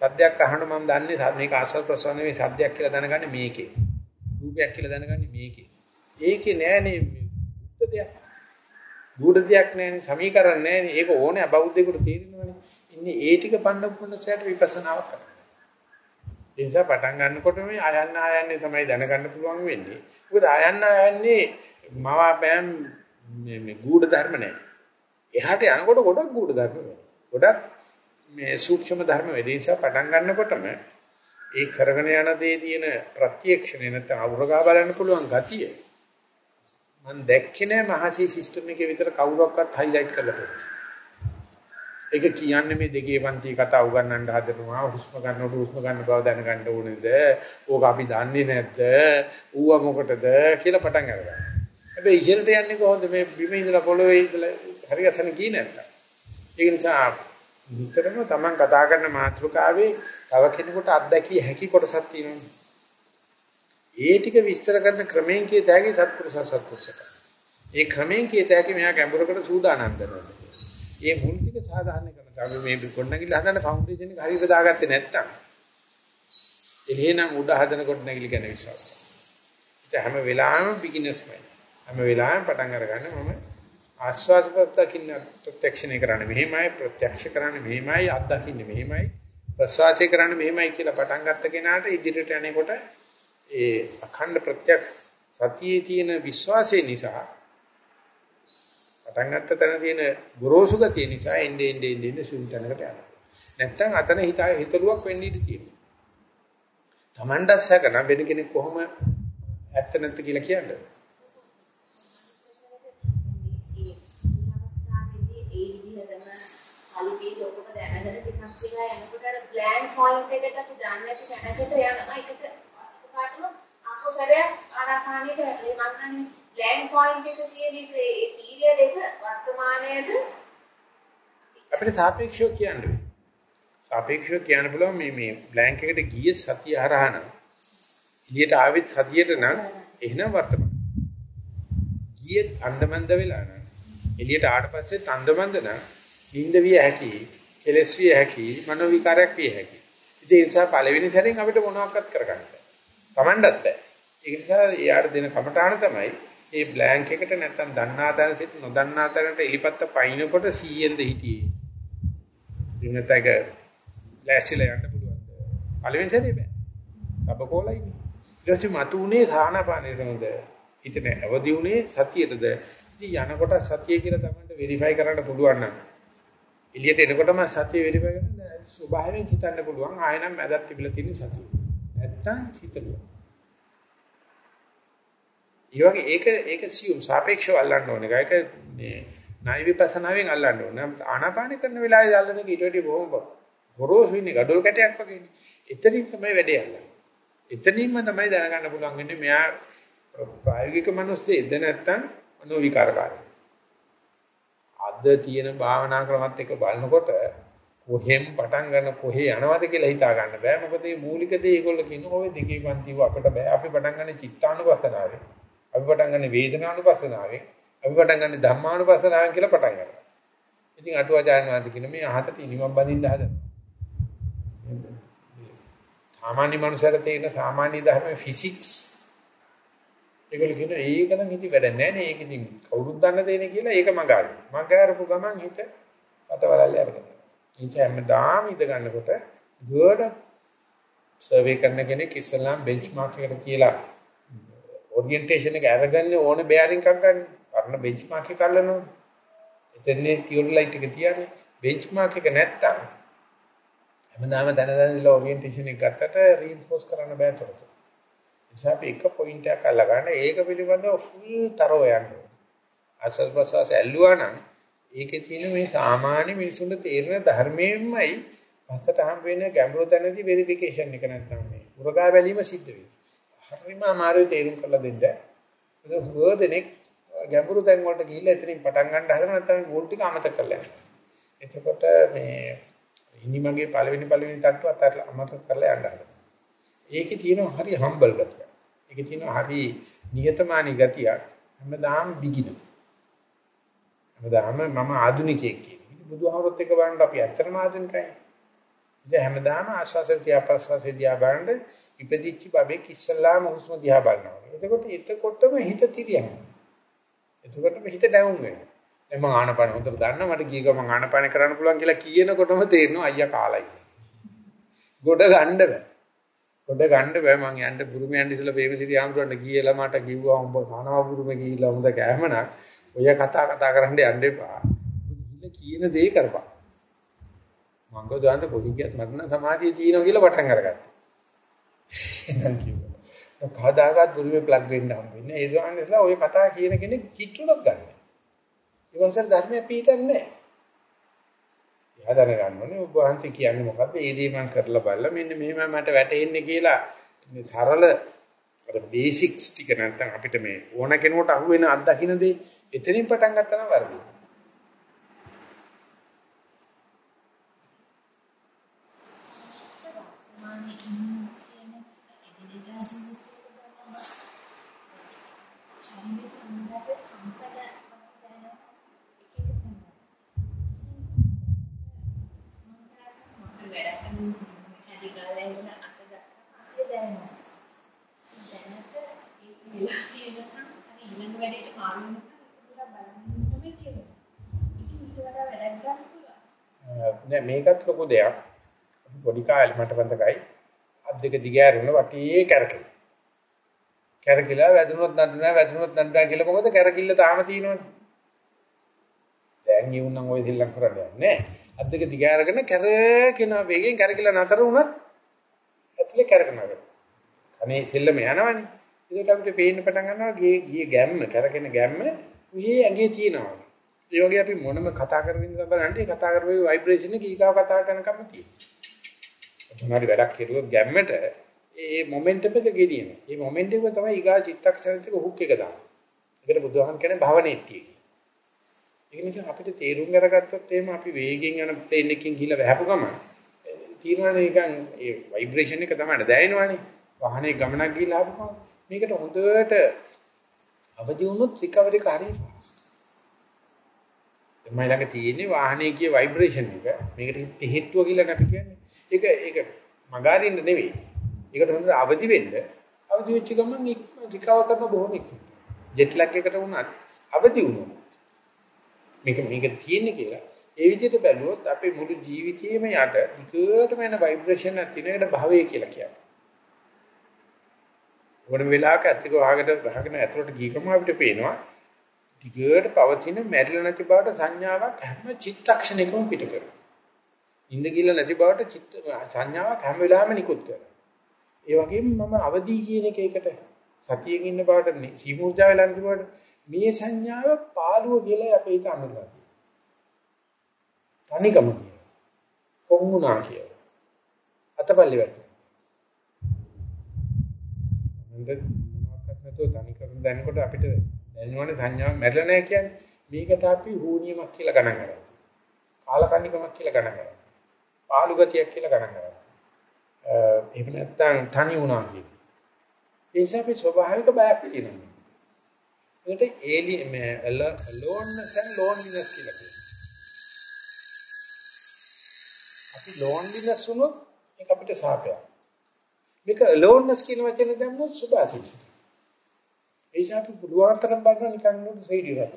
S1: සද්දයක් අහනකොට මම දන්නේ මේක ආස්වාද ප්‍රසවාස නෙවෙයි සද්දයක් කියලා දැනගන්නේ මේකේ. රූපයක් කියලා දැනගන්නේ මේකේ. ඒකේ නෑනේ බුද්ධ දෙයක්. ගුඩ දෙයක් නෑනේ සමීකරණ නෑනේ. ඒක ඕනේ අබෞද්ධයෙකුට තේරෙනවනේ. ඉන්නේ ඒ ටික පණ්ඩපුන්නසයට විපස්සනාවක් කරනවා. ඒ නිසා පටන් ගන්නකොට මේ ආයන්න ආයන්නේ තමයි දැනගන්න පුළුවන් වෙන්නේ. මොකද ආයන්න ආයන්නේ මවාපෑම් මේ මේ ගුඩ ධර්ම නෑ. එහාට යනකොට ගොඩක් ගුඩ ධර්ම වෙනවා. ගොඩක් මේ සූක්ෂම ධර්ම වෙදී නිසා පටන් ගන්නකොටම ඒ කරගෙන යන දේ තියෙන ප්‍රත්‍යක්ෂණය නැත්නම් අවුරගා බලන්න පුළුවන් ගතිය. මම දැක්කේ නෑ මහසී සිස්ටම් එකේ විතර කවුරක්වත් හයිලයිට් කරලා පොත්. ඒක කියන්නේ මේ දෙකේ පන්ති කතා උගන්වන්න හදනවා හුස්ම ගන්නකොට හුස්ම ගන්න බව දැනගන්න ඕනේද? ඕක අපි දන්නේ නැද්ද? ඌව මොකටද කියලා පටන් අරගන්නවා. හැබැයි ඉහළට යන්නේ කොහොමද මේ බිම ඉඳලා පොළොවේ ඉඳලා හරියටම ගියේ නැත්තම්. ඒක නිසා විතරම Taman කතා කරන මාතෘකාවේ තව කෙනෙකුට අත්දැකිය හැකි කොටසක් තියෙනවා. ඒ ටික විස්තර කරන ක්‍රමයෙන් කිය တဲ့ හැකි සත්පුරුෂ සත්පුරුෂක. ඒ ක්‍රමයෙන් කිය တဲ့ හැකි මෙහා ගැඹුරකට සූදානම් කරනවා. ඒ මුල් ටික සාධාරණ කරන. අපි මේ කොණ්ණගිල්ල හදන ෆවුන්ඩේෂන් එක හරියට දාගත්තේ නැත්තම් එහෙනම් උඩ හදන කොණ්ණගිල්ල ගැන විශ්වාස. ඒ හැම වෙලාවෙම බිග්ිනර්ස්මයි. හැම වෙලාවෙම පටන් අරගන්න මම ආස්වාද ප්‍රත්‍යක්ෂින ප්‍රත්‍යක්ෂණය කරන්නේ මෙහෙමයි ප්‍රත්‍යක්ෂ කරන්නේ මෙහෙමයි අත්දකින්නේ මෙහෙමයි ප්‍රසවාසය කරන්නේ මෙහෙමයි කියලා පටන් ගත්ත කෙනාට ඉදිරියට යනකොට ඒ අඛණ්ඩ ප්‍රත්‍යක්ෂ සතියේ තියෙන විශ්වාසය නිසා පටන් ගත්ත තැන තියෙන ගොරෝසු ගතිය නිසා එන්නේ එන්නේ එන්නේ සුන්තනකට යනවා. නැත්තම් අතන හිත හිතලුවක් වෙන්න ඉඩ තියෙනවා. Tamandas සකන වෙන කෙනෙක් කොහොම ඇත්ත නැත්ත කියලා කියන්නේ
S3: කියලා යනකොට අර බ්ලැන්ක් පොයින්ට් එකට අපි දන්නේ නැති තැනකට යනවා එකට පාටම අකුසලයක් ආනාපානියට වැටේ මම කියන්නේ බ්ලැන්ක් පොයින්ට් එක කියන ඒ පීරියඩ් එක වර්තමානයේද?
S1: අපිට සාපේක්ෂව කියන්නේ සාපේක්ෂව කියන්න පුළුවන් මේ මේ බ්ලැන්ක් එකට ගිය සතිය හරහන එළියට ආවෙත් සතියට නම් එහෙනම් වර්තමාන. ගියේ අන්දමන්ද වෙලා නම් එළියට ආවට පස්සේ අන්දමන්ද නම් නිින්ද විය හැකි කෙලස් විය හැකි මනෝ විකාරයක් විය හැකි. ඉතින් ඒ නිසා පළවෙනි සැරෙන් අපිට මොනවක්වත් කරගන්න බෑ. Tamandත් බෑ. ඒ නිසා එයාට දෙන කමටහන තමයි මේ බ්ලැන්ක් එකට නැත්තම් දන්නා තැන සිට නොදන්නා තැනට එලිපත්ත පයින්නකොට 100ෙන්ද හිටියේ. ඉන්නතක ලෑස්තිලා යන්න පුළුවන්. පළවෙනි සැරේ බෑ. සබකෝලයිනේ. ඊට පස්සේ මතු උනේ සාහනපානෙටමද? හිතන අවදි උනේ සතියටද? ඉතින් යනකොට සතිය කියලා තමයි වෙරිෆයි කරන්න පුළුවන් නම් එළියට එනකොටම සතිය වෙරිෆයි කරන්න ස්වභාවයෙන් හිතන්න පුළුවන් ආයෙනම් මැදක් තිබිලා තියෙන සතිය. නැත්තම් හිතනවා. ඒ වගේ ඒක ඒක සියුම් සාපේක්ෂව අල්ලන්න ඕන එක. ඒක මේ ණය විපස්සනාවෙන් අල්ලන්න ඕන. ආනාපාන කරන වෙලාවේ අල්ලන එක ඊට වඩා බොහොම ගොරෝසු ඉන්නේ gadol කැටයක් වගේනේ. එතනින් තමයි වැඩේ අල්ලන්නේ. එතනින්ම තමයි දැනගන්න පුළුවන් වෙන්නේ මෙයා ප්‍රායෝගික මිනිස්සෙද නැත්තම් මනෝ විකාරකාරී. අද තියෙන භාවනා ක්‍රමත් එක්ක බලනකොට කොහෙන් පටන් ගන්න කොහේ යනවද කියලා හිතා ගන්න බෑ. මොකද මේ මූලික දේ ඒගොල්ලෝ කියන ඔය දෙකේ පන්තිව අපිට බෑ. අපි පටන් ගන්න චිත්තානුපස්සනාවෙන්. අපි පටන් ගන්න වේදනානුපස්සනාවෙන්. අපි පටන් ගන්න ධම්මානුපස්සනාවෙන් කියලා පටන් ගන්නවා. ඉතින් අටුවාචාර්ය වාද කියන මේ අහකට ඉනිමම් බඳින්න හදන. සාමාන්‍ය මනුස්සයර තියෙන සාමාන්‍ය ධර්ම ෆිසික්ස් ඒගොල්ලෝ කියන ඒක නම් ඉති වැඩ නැහැ නේ ඒක ඉතින් කවුරුත් දන්න දෙන්නේ කියලා ඒක මගාරි. මගාරපු ගමන් හිත අතවලල්ල අරගෙන. ඉතින් හැමදාම ඉඳ ගන්නකොට දුවට සර්වේ කරන කෙනෙක් ඉස්සල්ලාම් බෙන්ච්මාර්ක් එකට කියලා ඔරියන්ටේෂන් එක අරගන්න ඕන බෙයාරින් එකක් ගන්න. පරණ බෙන්ච්මාර්ක් එක අල්ලනවා. එතනනේ තියොරි ලයිට් එක තියන්නේ. බෙන්ච්මාර්ක් එක නැත්තම් හැමදාම දැන දැන ඉල ඔරියන්ටේෂන් එක ගත්තට රීන්ෆෝස් කරන්න බෑ තොරතුරු. නිසා අපි එක පොයින්ට් එකක් අල්ලගන්න ඒක පිළිබඳව ෆුල් තරව යන්න ඕනේ. ආසස් ප්‍රසස් ඇල්ලුවා නම් ඒකේ තියෙන මේ සාමාන්‍ය මිනිසුන්ට තේරෙන ධර්මයෙන්මයි පස්සට හම් වෙන ගැඹුරු තැනදී වෙරිෆිකේෂන් එක නැත්නම් මේ උරගා බැලීම සිද්ධ වෙන්නේ. හරිම අමාරුයි තේරුම් කරලා දෙන්න. ඒක හොදෙනෙක් ගැඹුරු තැන් වලට ගිහිල්ලා එතනින් පටන් ගන්න හදන නැත්නම් මූල් ටික අමතක කරලා යනවා. එතකොට මේ ඉනිමගේ පළවෙනි පළවෙනි තට්ටුවත් අමතක කරලා යන්න හදනවා. ඒකේ තියෙනවා හරි හම්බල් ගතිය. ඒකේ තියෙනවා හරි නිහතමානී ගතියක්. හැමදාම බිගින. හැමදාම මම ආදුනිකයෙක් කියන්නේ. බුදුහාමරත් එක්ක බලනකොට අපි ඇත්තටම ආදුනිකයි. ඉතින් හැමදාම ආශාසෙන් තියා ප්‍රසවාසෙන් තියා බලන්න ඉපදිච්ච බබෙක් ඉස්සල්ලාම හුස්ම දිහා බලනවා. එතකොට එතකොටම හිත තිරියනවා. එතකොටම හිත ඩවුන් වෙනවා. දැන් මම ආනපන හොඳට දන්නා මට ගිය ගමන් ආනපන කරන්න පුළුවන් කියලා කියනකොටම තේරෙනවා අයියා කාලයි. ගොඩ ගන්න බෑ. ගොඩ ගන්න බෑ මං යන්න බුරුම යන්න ඉස්සලා බේමසිරි ආම්තුරන්ට ගියලා මට කිව්වා උඹ කනවා බුරුම ගිහිල්ලා හොඳ කෑමනක් ඔය කතා කතා කරන්න යන්න එපා. ගිහිල්ලා කියන දේ කරපන්. මං ගොඩාන්ට කොහි ගියත් මට නම් සමාධිය තියෙනවා කියලා පටන් අරගත්තා. එහෙනම් කිව්වා. කවදාකවත් බුරුමේ ප්ලග් වෙන්න හම්බෙන්නේ. ඒ සෝන්සලා ඔය කතා කියන කෙනෙක් කිට්ටුවක් ගන්න. ඒ වන්සර ධර්මය පිටින්නේ නැහැ. එයා දැනගන්න ඕනේ ඔබ වහන්සේ කියන්නේ මොකද්ද? ඒ දේ මම කරලා බලලා මෙන්න මෙහෙම මට වැටෙන්නේ කියලා මේ සරල අර බේසික්ස් ටික නැත්නම් අපිට මේ ඕන කෙනෙකුට අහුවෙන අත්දකින්න දේ එතනින් පටන් ගත්තා නම් වර්ධි. නෑ මේකත් ලොකු දෙයක්. පොඩි කාලේ මට බඳකයි අත් දෙක දිගෑරෙන වටේ කැරකෙන. කැරකිලා වැදුනොත් නඩනවා වැදුනොත් නඩනවා කියලා මොකද කැරකිල්ල තාම තියෙනවනේ. දැන් යුන්නම් ඔය දෙල්ලම් කරන්නේ නෑ. අත් දෙක දිගෑරගෙන කැරකින වේගෙන් කැරකිලා නතර වුණත් ඇතුලේ කැරකනවා. අනේ සෙල්ලම යනවනේ. ඒකට අපිට පේන්න පටන් ගන්නවා ගියේ ගියේ ගැම්ම කැරකෙන ගැම්ම උයේ ඇඟේ තියෙනවා. ඒ වගේ අපි මොනම කතා කරමින් බලන්න ඒ කතා කරපු ভাইබ්‍රේෂන් එක ඊගාව කතා කරනකම් තියෙනවා. මොනවාරි වැඩක් කෙරුවොත් ගැම්මට ඒ මොමන්ටම් එක ගෙනියනවා. මේ මොමන්ටම් එක තමයි ඊගා චිත්තක්ෂණයට හුක් එක දාන්නේ. ඒකට බුදුහාම කියන්නේ භවනෙට්ටිය. ඒ නිසා අපිට තේරුම් අරගත්තොත් එහෙම අපි වේගෙන් යන ප්ලේන් එකකින් ගිහලා වැහපු ගමන් තීරණ නිකන් ඒ ভাইබ්‍රේෂන් එක තමයි දැනෙනවානේ. වාහනේ ගමනක් ගිහලා ආපුවම මේකට හොඳට අවදි වුණොත් රිකවරි එක හරි ෆාස්ට්. තමයි ළඟ තියෙන්නේ වාහනේ කිය ভাইබ්‍රේෂන් එක. මේකට හේතුව කියලා නැති කියන්නේ. ඒක ඒක මගාරින්න නෙවෙයි. ඒකට හොඳට අවදි වෙන්න අවදි වෙච්ච ගමන් රිකවර් කරන බොහොම ඉක්මනට. ජෙට් ලැග් එකට වුණත් අවදි වුණා. මේක මේක තියෙන්නේ කියලා. ඒ විදිහට බැලුවොත් අපේ මුළු ජීවිතේම යට විකටම යන ভাইබ්‍රේෂන් ඇතිනකට භවය කියලා කියනවා. මොන වෙලාවක ඇත්තක වහකට වහගෙන ඇතුලට ගිය ගමන් අපිට පේනවා ටිකට පවතින මැරිලා නැති බවට සංඥාවක් හැම චිත්තක්ෂණයකම පිට කරනවා. ඉඳ ගිල්ල නැති බවට චිත්ත සංඥාවක් හැම වෙලාවෙම නිකුත් කරනවා. ඒ වගේම මම අවදි කියන එක ඒකට සතියෙන් ඉන්න බවට සීමුර්ජා වෙලා නැති බවට මේ සංඥාව පාළුව කියලා අපේ හිත අනුගමනය. තනිකම කියන. කොමුණා කිය. අතපල්ලි වැට. මොනද මොනවාක්වත් නැතුව තනි කරන දැනකොට අපිට දැනෙනවනේ සංඥාව මැරෙලා නැහැ කියන්නේ. මේකට අපි හෝනියමක් කියලා ගණන් කරනවා. කාලකන්නිකමක් කියලා ගණන් කරනවා. පාළු ගතියක් කියලා ගණන් කරනවා. එහෙම නැත්නම් තනි වුණා කියන්නේ. ඒ නිසා අපි ස්වභාවික බයක් තියෙනවා. ඒකට ඒලි මේ aloneness and loneliness කියලා කියනවා. අපි loneliness වුණොත් ඒක අපිට සාපයක්. මේක aloneness කියන වචනේ දැම්මොත් සුභාසිත. ඒ නිසා අපි පුළුවන් තරම් බලන නිකන් නෝඩ රේඩියෝ එකක්.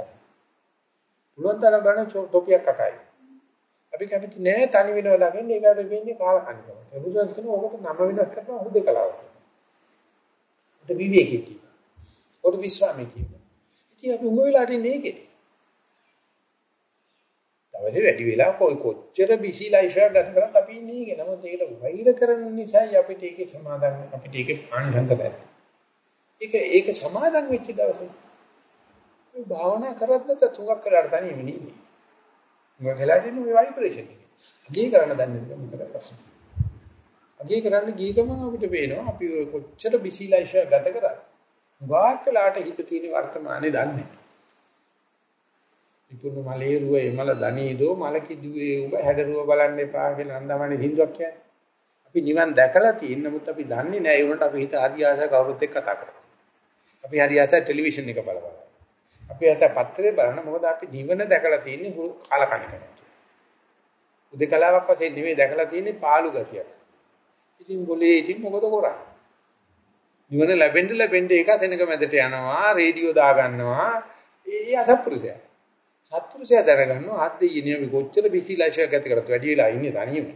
S1: පුළුවන් තරම් බලන ටොපියක් අකයි. අපි කැමති නෑ තනි වෙනවා ළඟින් ඒකට වෙන්නේ කාලකන්නිකම. ඒ බුදුන් කියන ඕකට නම වෙනස් කරනවා හුදේකලාව. උට විවේකී කියනවා. උට විශ්‍රාමී කියනවා. ඉතින් අපි උඟ වෙලාට ඉන්නේ ඒකේ. තවද වැඩි වෙලා කොයි කොච්චර බිසි ලයිෆ් එකක් ගත කරත් අපි ඉන්නේ ඒකේ. නමුත් ඒකට වෛර කරන නිසායි අපිට ඒකේ සමාදන් අපිට ඒකේ ආනිසංස නැහැ. ඒක ඒක සමාදන් වෙච්ච දවසේ මේ භාවනා කරත් නැත තුඟක් කරලා තනියම ඉන්නේ. මොකද වෙලාට ඉන්නේ මේ ভাইබ්‍රේෂන් එක. අගේ කරන්න දන්නේ නැහැ මෙතන ප්‍රශ්න. අගේ කරන්න ගිය ගමන් අපිට පේනවා අපි කොච්චර බිසි ලයිෆ් එක ගත කරා. ගාක්කලාට හිත තියෙන වර්තමානේ දන්නේ. විපුර්ණ මලේ රුව එමල දනීදෝ මල කිදුවේ උඹ හැඩරුව බලන්න එපා කියලා නන්දමණි හින්දුවක් කියන්නේ. අපි නිවන් දැකලා තියෙන නමුත් අපි දන්නේ නැහැ ඒ වුණාට අපි හිත හරි ආසයි කවුරුත් එක්ක කතා කරා. අපි හරි ආසයි ටෙලිවිෂන් එක බලපන්. අපි ආසයි පත්‍රේ බලන මොකද අපි නිවන දැකලා තියෙන්නේ කාලකණිකට. උදේකලාවක් වශයෙන් නෙමෙයි දැකලා තියෙන්නේ පාළු ගතියක්. ඉතින් બોලේ ඉතින් මොකද කරන්නේ? නිවන ලැබෙන්න ලැබෙන්න ඒක සෙනඟ මැදට යනවා, රේඩියෝ දා ගන්නවා. ඒ අසත්පුරුෂයා. සත්පුරුෂයා දැනගන්නවා ආද්ද ඊනේ අපි කොච්චර බිසිලාශය ගත කරත් වැඩි වෙලා ඉන්නේ තනියම.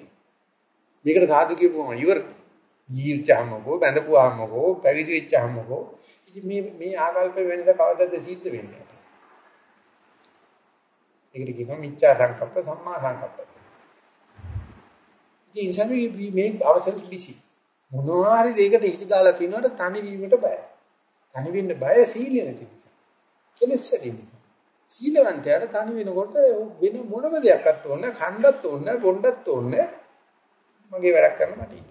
S1: මේකට සාදු කියපුවම ඉවර. ජීවිතයමකෝ බැඳපුවාමකෝ පැවිදි වෙච්චාමකෝ ඉතින් මේ මේ ආකල්ප වෙනස කවදාද සිද්ධ වෙන්නේ? ඒකට කියනවා මිච්ඡා සංකප්ප සම්මා සංකප්ප. ඉතින් සමි මේ අවසන් බිසි. මොනවා හරි දෙයකට හිත දාලා තිනවට තනි වීමට බයයි. තනි වෙන්න බය සීලිය නැති නිසා. කෙලෙස් වැඩි නිසා. සීලවන්තයාට තනි වෙනකොට වෙන මොනම දෙයක්වත් ඕනේ කණ්ඩත් ඕනේ බොණ්ඩත් ඕනේ මගේ වැඩක් කරන්න මට ඉන්න.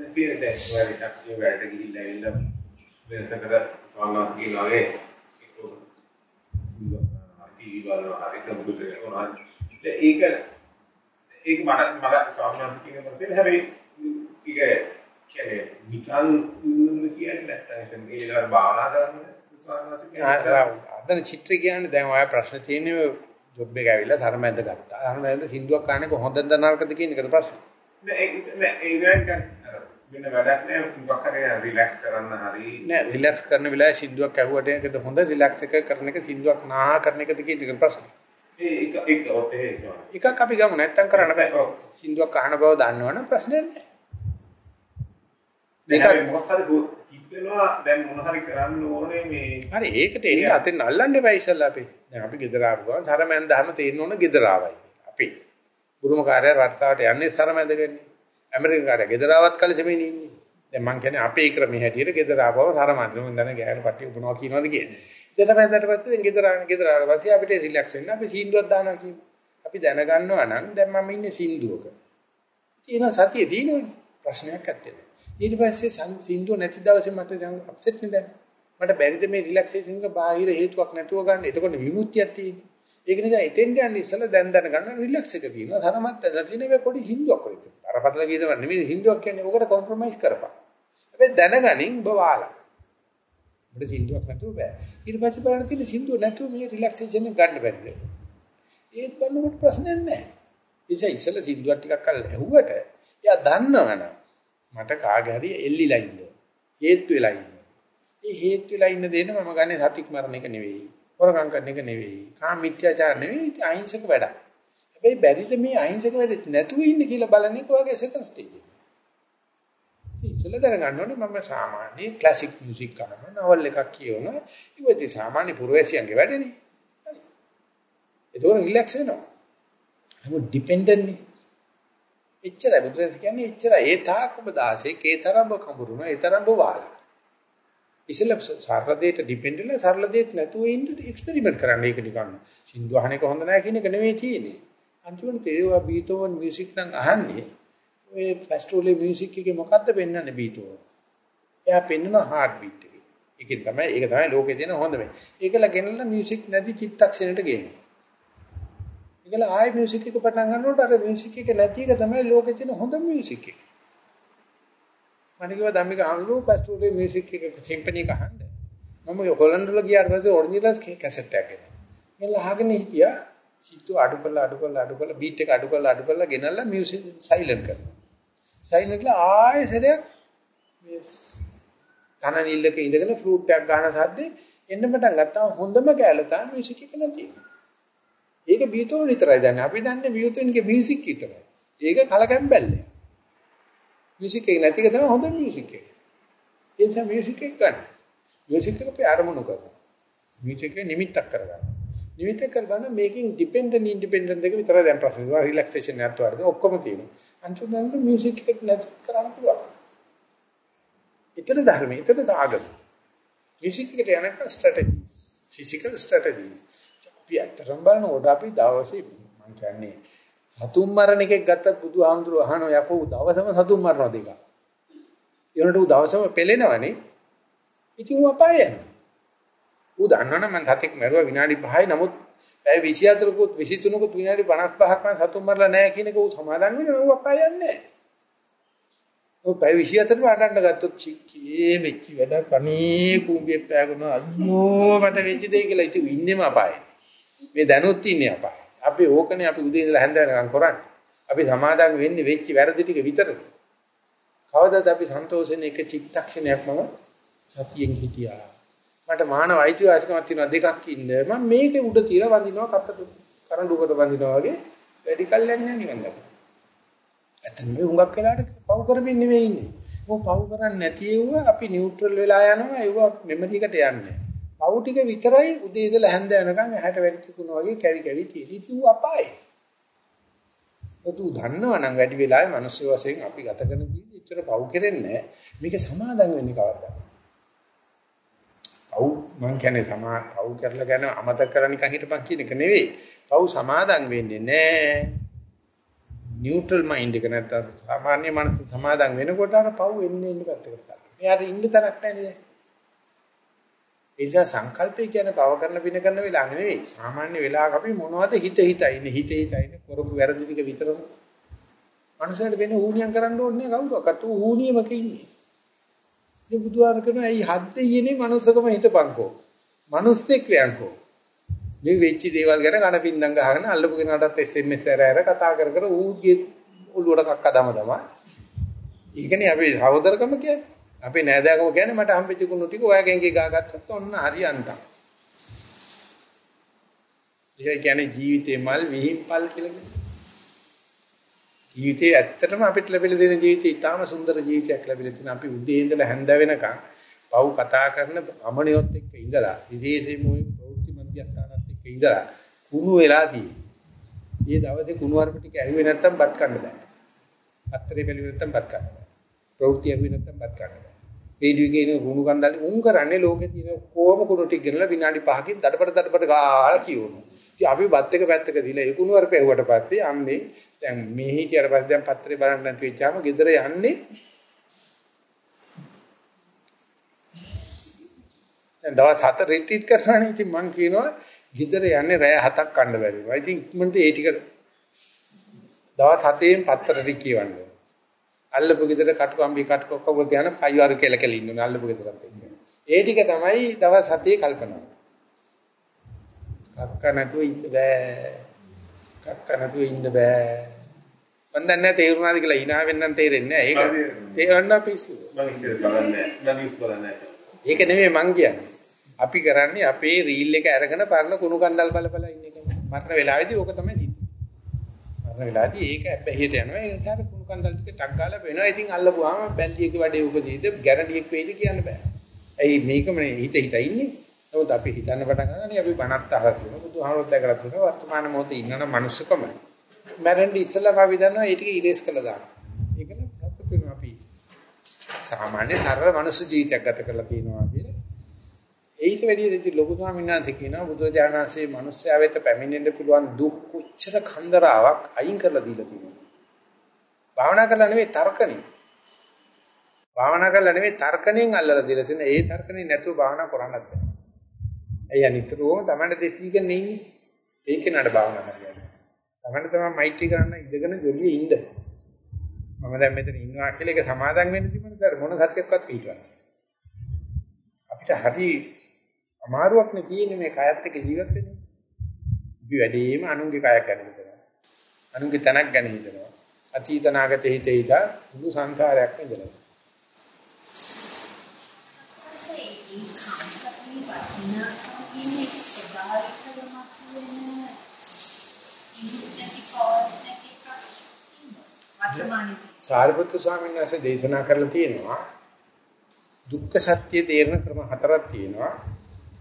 S4: දැන් පිර දැන් ඔයාලට අපි වැඩට ගිහිල්ලා ඇවිල්ලා වෙනසකට සෝනස් කියනවාගේ ටීවී බලනවා හරි කම්පියුටර් එක උනා. ඒක ඒක මට මට සෝනස් කියන පස්සේ හැබැයි ඒක කියන්නේ නිකන් ඉන්න කියන්නේ නැත්තම් ඒක ඒලා භාවනා කරන්නේ සෝනස් කියන්නේ.
S1: අදන චිත්‍ර කියන්නේ දැන් ඔය ප්‍රශ්න තියෙන්නේ ජොබ් එක ඇවිල්ලා ධර්මයන්ද ගත්තා. ධර්මයන්ද සින්දුවක් කන්නේ කොහොමද නරකද කියන එකද ප්‍රශ්නේ.
S4: නෑ ඒක නෑ ඒක වෙන වැඩක් නෑ මොකක් හරි රිලැක්ස් කරන්න හරි
S1: නෑ රිලැක්ස් කරන වෙලාවේ සින්දුවක් ඇහුවට ඒකද හොඳ රිලැක්ස් එක කරන එක සින්දුවක් නාහ කරන එකද කියන එක ප්‍රශ්නේ.
S4: ඒක ඒක ඔතේ ඒක
S1: එකක් අපි ගමු නැත්තම් කරන්න බෑ. සින්දුවක් අහන බව දන්නවනම් ප්‍රශ්නයක් නෑ.
S4: මේක මොකක් හරි හිතෙනවා දැන් මොන හරි කරන්න ඕනේ මේ
S1: හරි ඒකට එන්න අතෙන් අල්ලන්න එපා ඉස්සල්ලා අපි. දැන් අපි ගෙදර ආපු ගමන් සරමෙන් දහම තේරෙන්න ඕන ගෙදර ආවයි. අපි. බුරුම කාර්යය රටාවට යන්නේ සරමෙන්දගන්නේ. ඇමරිකන් කාර්යය ගෙදර ආවත් කලසෙමින් ඉන්නේ. දැන් මං කියන්නේ අපේ ක්‍රමයේ හැටියට ගෙදර ආපුවම සරමෙන් මම දන්නේ ගෑනු කට්ටිය උපනවා කියනවාද කියන්නේ. ඊට පස්සේ පස්සේ ගෙදර ගෙදර ආවට පස්සේ අපිට රිලැක්ස් වෙන්න අපි සීන්දුවක් දානවා කියමු. අපි දැනගන්නවා නම් දැන් මම ඉන්නේ සින්දුවක. තියෙන සතිය තියෙනවනේ. ප්‍රශ්නයක් නැත්තේ. ඊට පස්සේ සින්දුව නැති දවසේ මට දැන් අප්සෙට් නේ දැන්. මට බැරිද මේ රිලැක්සේෂන් එක බාහිර හේතුවක් නැතුව ගන්න. එතකොට විමුක්තියක් තියෙන්නේ. ඒක නිසා එතෙන්ට යන්නේ ඉස්සලා දැන් දැනගන්න රිලැක්ස් එක තියෙනවා. තරමත් ඇදලා තියෙන මේ පොඩි හින්දුවක් වගේ. අරපතල ගීතවක් නෙමෙයි හින්දුවක් කියන්නේ. ඔකට කොම්ප්‍රොමයිස් කරපන්. හැබැයි දැනගනින් ඔබ වාලා. අපිට සින්දුවක් නැතුව බෑ. ඊට පස්සේ බලන්න තියෙන සින්දුව නැතුව මේ රිලැක්සේෂන් එක ගන්න බැරිද? ඒත් බලනකොට ප්‍රශ්නයක් නැහැ. ඉතින් ඉස්සලා සින්දුවක් ටිකක් අල්ල ඇහුවට එයා දන්නවනම් මට කාගේ හරි එල්ලිලා ඉන්නවා. හේතු වෙලා ඉන්නවා. ඒ හේතු වෙලා ඉන්න දෙන මම ගන්නේ සතික් මරණ එක නෙවෙයි. හොරකම් කරන එක නෙවෙයි. කාම මිත්‍යාචාර නෙවෙයි. ඉතින් අහිංසක වැඩක්. හැබැයි බැරිද මේ අහිංසක වැඩෙත් නැතුව ඉන්න කියලා බලන්නේ කොහොගේ සෙකන්ඩ් ස්ටේජ් එක. ඉතින් දැනගන්න ඕනේ මම සාමාන්‍ය ක්ලාසික් මියුසික් කරනවා. නවල් එකක් කියවනවා. ඉතින් සාමාන්‍ය පුරවැසියන්ගේ වැඩනේ. ඒක රිලැක්ස් වෙනවා. නමුත් ඩිපෙන්ඩන්ට් නේ. එච්චරයි බුදුරජාණන් කියන්නේ එච්චරයි. ඒ තාක් ඔබ 16 ඒ තරම්බ කඹරුණ ඒ තරම්බ වාලා. ඉතින් සරල දෙයට ඩිපෙන්ඩ් වෙලා සරල දෙයක් නැතුව ඉන්න එක්ස්පෙරිමන්ට් කරන්න ඒක නිකන්. සින්දු අහන එක හොඳ නැහැ කියන එක නෙවෙයි තියෙන්නේ. අන්තිමට තේරුවා බීතෝවන් මියුසික් නම් අහන්නේ ඔය ෆැස්ටෝලේ මියුසික් එකේ මොකද්ද පෙන්වන්නේ බීතෝවන්. එයා පෙන්වන හાર્ට් බීට් එක. ඒකෙන් තමයි ඒක තමයි ලෝකේ තියෙන හොඳම. ඒකල ගෙනල්ලා මියුසික් නැති චිත්තක්ෂණයට ගේනවා. ඒකල ආයෙ මියුසික් එක පටන් ගන්නකොට අර මියුසික් එක නැති එක තමයි ලෝකේ තියෙන හොඳ මියුසික් එක. මම කිව්වා ධම්මික අහන්නු පැස්ටෝලේ මියුසික් එක සිම්පනි එක අහන්න. මම හොලන්ඩ් වල ගියාට පස්සේ ඔරිජිනල් කැසට් එකක් ගෙනා. මෙල්ල අහගෙන හිටියා සිතු අඩු කරලා අඩු කරලා අඩු කරලා බීට් එක අඩු කරලා අඩු කරලා ගෙනල්ලා මියුසික් සයිලන්ට් කරනවා. සයිලන්ට් කරලා ආයෙ සරයක් මේ තන නිල්ලක ඉඳගෙන ෆ්ලූට් එකක් ගන්න සද්දේ එන්න පටන් ගත්තාම හොඳම කැල තමයි මියුසික් එක නැති. ඒක බීතෝන් විතරයි දන්නේ. අපි දන්නේ බීතෝන්ගේ මියුසික් විතරයි. ඒක කලකැම්බැල්ලේ. මියුසික් එක නැති එක තමයි හොඳ මියුසික් එක. ඒ නිසා මියුසික් එක ගන්න. මියුසික් එක අපි ආරමුණු කරනවා. මියුසික් එක නිමිත්තක් කරගන්න. නිමිත්තක් කරගන්න මේකෙන් ඩිපෙන්ඩන්ට් ඉන්ඩිපෙන්ඩන්ට් දෙක විතරයි දැන් ප්‍රශ්නේ. ඒක රිලැක්සේෂන් නැත්නම් ඔක්කොම තියෙනවා. අන්තිමට මියුසික් එක නැති කරන්න පුළුවන්. ඊතර ධර්ම, ඊතර ආගම. මියුසික් එකට යනකම් ස්ට්‍රැටජිස්, ෆිසිකල් ස්ට්‍රැටජිස්. අපි අතරම් බලනකොට අපි දවසේ මම කියන්නේ සතුන් මරණ එකෙක් ගත්තත් බුදුහාමුදුරුවෝ අහනවා යකෝ දවසම සතුන් මරනවා දෙක. ඒනට උ දවසම පෙලෙනවනේ. ඉතින් ඌ අපාය යනවා. ඌ දන්නවනේ මම සතෙක් මරුවා විනාඩි 5යි නමුත් පැය 24කුත් 23කුත් විනාඩි 55ක් මම සතුන් මරලා නැහැ කියන එක ඌ සමාදන් වෙනවා ඌ අපාය යන්නේ නැහැ. ඌ පැය 24ට අඬන්න ගත්තොත් චික්කේ වෙච්ච වැඩ කණේ කුඹේ පෑගුණ අයියෝ මට වෙච්ච දෙය කියලා ඉතින් ඉන්නේම අපායේ. මේ දැනුත් ඉන්නේ අපායේ. අපි ඕකනේ අපි උදේ ඉඳලා හැන්ද වෙනකම් කරන්නේ. අපි සමාදම් වෙන්නේ වෙච්ච වැරදි ටික විතරද? කවදාද අපි සන්තෝෂෙන් එක චිත්තක්ෂණයක් මම සතියෙන් හිටියා. මට මානව අයිතිවාසිකමක් තියෙනවා දෙකක් ඉන්න. මම මේකේ උඩ තියලා වඳිනවා කප්පට කරඬුකට වඳිනවා වගේ වැඩි කල්යන්නේ නිකන් දැක්කා. ඇත්තටම මේ හුඟක් වෙලාට පව් කරමින් නෙවෙයි ඉන්නේ. මොකද පව් කරන්නේ නැති ඒව අපි නියුට්‍රල් වෙලා යනවා ඒව මෙමරි එකට යන්නේ. පව් ටික විතරයි උදේ ඉඳලා හැන්ද යනකම් ඇහැට වැඩි තිකුණ වගේ කැවි කැවි තියෙදි ඉතින් ඌ අපායේ. ඔතු දන්නවනම් වැඩි වෙලාවේ මිනිස්සු වශයෙන් අපි ගත කරන ජීවිතය ඉතර පව් කෙරෙන්නේ මේක සමාදම් වෙන්නේ කවද්ද? පව් මං කියන්නේ සමා පව් කරලා ගැන අමතක කරලා නිකන් හිටපන් කියන එක නෙවෙයි. පව් සමාදම් වෙන්නේ නැහැ. නියුට්‍රල් මයින්ඩ් එක නැත්තම් සාමාන්‍ය මනස සමාදම් වෙනකොට අර පව් එන්නේ එන්නේ පැත්තකට දාන්න. මෙයාට ඉන්න තරක් නැහැ නේද? ඒ නිසා සංකල්පය කියන්නේ පව කරන පින කරන වෙලාව නෙවෙයි. සාමාන්‍ය වෙලාවක අපි මොනවද හිත හිතයි ඉන්නේ හිත හිතයි ඉන්නේ කරපු වැරදි ටික විතරම. මනුස්සයෙක් වෙන ඌණියම් කරන්න ඕනේ කවුරක්වත් ඌ ඌණියමක ඉන්නේ. ඉතින් බුදුහාම කියනවා ඇයි හත් දෙයියනේ මනුස්සකම හිටපන්කෝ. මනුස්සෙක් වයන්කෝ. මේ වෙච්ච දේවල් ගැන කන පින්දම් ගහගෙන අල්ලපු කෙනාටත් SMS ඇර ඇර කතා කර කර ඌගේ ඔළුවට කක්ක දම දම. ඒකනේ අපි සහෝදරකම කියන්නේ. අපේ නෑදෑකම කියන්නේ මට හම්බෙච්ච කුණු ටික ඔයාගෙන් ගිහ ගාගත්තොත් ඔන්න හරියන්තම්. ඒ කියන්නේ ජීවිතේ මල් විහිම්පල් කියලා කියනවා. ජීවිතේ ඇත්තටම අපිට ලැබිලා දෙන ජීවිතේ ඉතාම සුන්දර ජීවිතයක් ලැබිලා තියෙනවා. අපි උදේ ඉඳලා හැන්ද වෙනකන් පව් කතා කරන අමනියොත් එක්ක ඉඳලා විදේශේ මොයි ප්‍රවෘත්ති මධ්‍යස්ථානත් එක්ක ඉඳලා කුණු වෙලා තියෙන්නේ. ඒ දවසේ කුණු වර්ප ටික ඇහුවේ නැත්තම් බත් කන්න බෑ. අත්තරේ බැලුවේ නැත්තම් බත් කන්න බෑ. ප්‍රවෘත්ති ඇහුවේ නැත්තම් බත් කන්න බෑ. රේඩියෝ එකේ ඉන්න කුණු කන්දල් උන් කරන්නේ ලෝකේ තියෙන කොහොම කුණු ටික ගෙනලා විනාඩි 5කින් දඩපඩ දඩපඩ ගාලා කියවනවා. ඉතින් අපි බත් එක පැත්තක දීලා ඒ කුණු වරප ඇහුවට පස්සේ අම්නේ දැන් මේ හිටියට පස්සේ දැන් පත්‍රේ බලන්න නැති වෙච්චාම ගෙදර යන්නේ දැන් දවස් 7 රිට්‍රීට් කරනවානේ ඉතින් මං කියනවා ගෙදර යන්නේ රෑ 7ක් කන්න බැරි වෙනවා. ඉතින් ඉක්මනට ඒ ටික දවස් 7න් පත්‍ර ටික කියවන්නේ. අල්ලපු ගෙදර කටුකම්බි කටුකොක්කව ධාන කයිවාරු කියලා කියලා ඉන්නවා අල්ලපු ගෙදරත් එක්ක. ඒ ටික තමයි දවස් 7 කල්පනා. කක්ක නැතුව ඉන්න බෑ. කක්ක නැතුව ඉන්න බෑ. මන් දන්නේ නැහැ තේරුණාද කියලා hina වෙන්නම් තේරෙන්නේ නැහැ. ඒක තේරෙන්න පිස්සු.
S4: මම ඉස්සර බලන්නේ නැහැ.
S1: ඒක නෙමෙයි මං කියන්නේ. අපි කරන්නේ අපේ රීල් එක අරගෙන පරණ කුණු කන්දල් බල බල ඉන්න එක. මරණ වෙලාවේදී ඕක තමයි තියෙන්නේ. මරණ වෙලාවේදී ඒක ඇබ්බැහියට යනවා. ඒ නිසා කුණු කන්දල් ටික ටක් ගාලා වෙනවා. ඉතින් අල්ලපුවාම බැල්ලියක වැඩේ උපදීද ගැරන්ටියක් වෙයිද කියන්න බෑ. ඇයි මේකම හිත හිත ඉන්නේ. නමුත් අපි හිතන්න පටන් ගන්නනේ අපි බණත් අහලා තියෙනවා. බුදුහාමුදුරුවෝ දැකලා තියෙනවා. වර්තමාන මොහොතේ ඉන්නන මනුස්සකම. මැරෙන්න ඉස්සෙල්ලා අපි දන්නවා ඒ ටික ඉරේස් කළා දානවා. ඒකල සතුටු වෙනවා අපි. සාමාන්‍ය සරල මනුස්ස ජීවිතයක් ගත කරලා තියෙනවා කියලා. ඒිට වැඩි දෙති ලොකු ස්වාමීන් වහන්සේ කියනවා බුදුරජාණන් වහන්සේ මිනිස්යා වෙත පැමිණෙන්න පුළුවන් දුක් කුච්චර කන්දරාවක් අයින් කරලා දීලා තියෙනවා. භාවනා කරලා නෙවෙයි තර්කණේ. භාවනා කරලා නෙවෙයි තර්කණෙන් අල්ලලා දීලා තියෙන. ඒ තර්කණේ නැතුව භාවනා කරන්නත් බෑ. අයිය අනිතරම තමයි දෙසීගෙන ඉන්නේ. ඒකේ නඩ භාවනා කරන්නේ. තමයි තමයි මෛත්‍රී කරන්න ඉඳගෙන ජොලියේ ඉන්න. මම දැන් මෙතන ඉන්නවා කියලා ඒක සමාදම් වෙන්න තිබුණාද මොන සත්‍යයක්වත් පිටවන්න. අපිට හරි අමාරුවක් නේ තියෙන්නේ මේ කයත් එක්ක ජීවත් වෙන්නේ. අපි වැඩිම අනුන්ගේ කයක් ගැන හිතනවා. අනුන්ගේ තනක් ගැන හිතනවා. අතීත නාගත හිත හිත මුළු සංසාරයක් ඉඳලා. සාරිපුත්‍ර ස්වාමීන් වහන්සේ දේශනා කරලා තියෙනවා දුක්ඛ සත්‍ය තේරෙන ක්‍රම හතරක් තියෙනවා.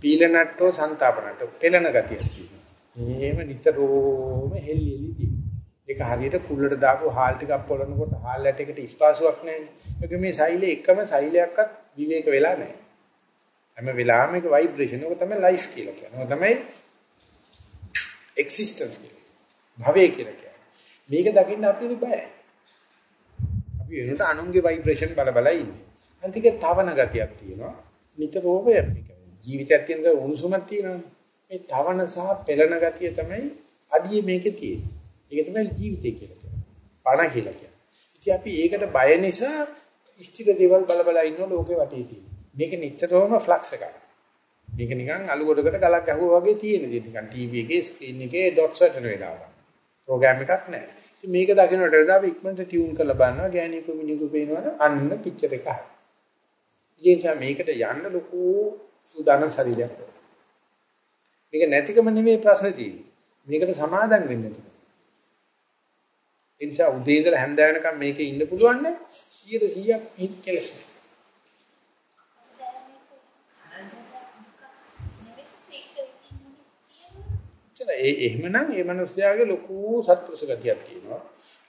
S1: පීලනට්ටෝ සන්තාපනට්ටෝ පෙළන ගතියක් තියෙනවා. මේම නිතරම හෙල්ලි එලි තියෙනවා. ඒක හරියට කුල්ලට දාපු හාල් ටිකක් පොළනකොට හාල් ඇට එකට ස්පාසුවක් නැහැ. ඒක මේ සෛලේ එකම සෛලයක්වත් විවේක වෙලා නැහැ. හැම වෙලාවෙම ඒක ভাইබ්‍රේෂන් එක තමයි ලයිෆ් කියලා කියන්නේ. ඒක තමයි එක්සිස්ටන්ස් කියන්නේ. භවය කියලා කියන්නේ. මේක දකින්න අපි බයයි. අපි වෙනට අනුන්ගේ ভাইබ්‍රේෂන් බල බල ඉන්නේ. අන්තික තවන ගතියක් තියෙනවා. නිතරම මේක ජීවිතයක් තියෙන උණුසුමක් තියෙනවා. මේ තවන සහ පෙළන ගතිය තමයි අඩිය මේකේ තියෙන්නේ. ඒක තමයි ජීවිතය කියලා කියන්නේ. පණ කියලා කියන්නේ. ඉතින් අපි ඒකට බය නිසා ඉෂ්ටික දේවල් බල බල ඉන්න ලෝකේ වටේ තියෙන. මේක නිතරම ෆ්ලක්ස් එකක්. මේක නිකන් අලු ගොඩකට ගලක් ගැහුවා වගේ තියෙන දේ නිකන් ටීවී එකේ ස්ක්‍රීන් එකේ ඩොට්ස් වටන වෙලාව. ප්‍රෝග්‍රෑම් එකක් නැහැ. ඉතින් මේක දකින්නට වඩා අපි ඉක්මනට ටියුන් කරලා බලනවා ගෑණිකු මිනිකු පේනවනම් අන්න පික්චර් එක හරි. ඒ නිසා මේකට යන්න ලොකු සූදානම් ශරීරයක් ඕන. මේක නැතිකම නෙමෙයි ප්‍රශ්නේ තියෙන්නේ. මේකට සමාදම් වෙන්න තියෙනවා. ඒ නිසා උදේ ඉඳලා හැන්ද වෙනකම් මේකේ ඉන්න පුළුවන් නම් 100%ක් මේක කෙලස් නෑ. ඒ එහෙමනම් ඒ මනුස්සයාගේ ලොකු සත්පුරුෂ ගතියක් තියෙනවා.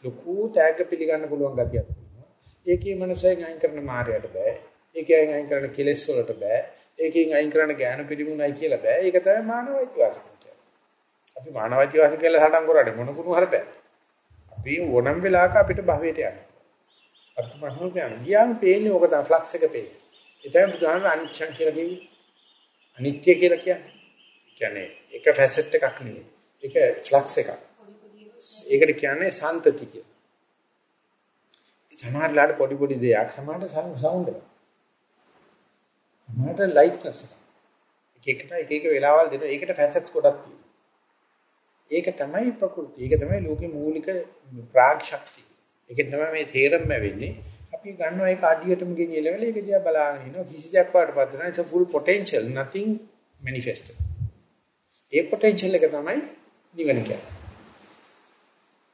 S1: ලොකු තෑග්ග පිළිගන්න පුළුවන් ගතියක් තියෙනවා. ඒකේ මනුස්සයෙක් අයින් කරන මායයට බෑ. ඒකෙන් අයින් කරන කෙලෙස් වලට බෑ. ඒකෙන් අයින් කරන ඥාන පිළිමුණයි කියලා බෑ. ඒක තමයි මානවයිති වාසිකම කියන්නේ. අපි මානවයිති වාසික කියලා සටන් කරාට මොන කුණු හරපෑ. අපි ඕනම් වෙලාවක අපිට භවයට යනවා. අර්ථමහනෝ කියන්නේ ගියාම පේන්නේ ඕක තමයි ෆ්ලක්ස් එක පේන්නේ. ඒ තමයි බුදුහාම අනිච්ච කියලා කිව්වේ. අනිත්‍ය කියලා කියන්නේ. කියන්නේ එක ෆැසට් එකක් නෙවෙයි. ඒක ෆ්ලක්ස් එකක්. ඒකට කියන්නේ සන්තති කියලා. සමහරලාට පොඩි පොඩි දෙයක් සමහරට සවුන්ඩ් එකක්. මට ලයිට්නස් එක. එක එකට එක එක වෙලාවල් දෙන ඒකට ෆැසට්ස් ගොඩක් තියෙනවා. ඒක තමයි ප්‍රകൃති. ඒක තමයි ලෝකේ මූලික ප්‍රාග් ශක්තිය. ඒක තමයි මේ තේරෙන්න වෙන්නේ. අපි ගන්නවා ඒක අඩියටම ගෙනියලා වෙල ඒක දිහා බලාගෙන ඉනවා. කිසි දෙයක් වඩපත් නැහැ. it's a full potential nothing manifested. A potential එක තමයි නිවන කියන්නේ.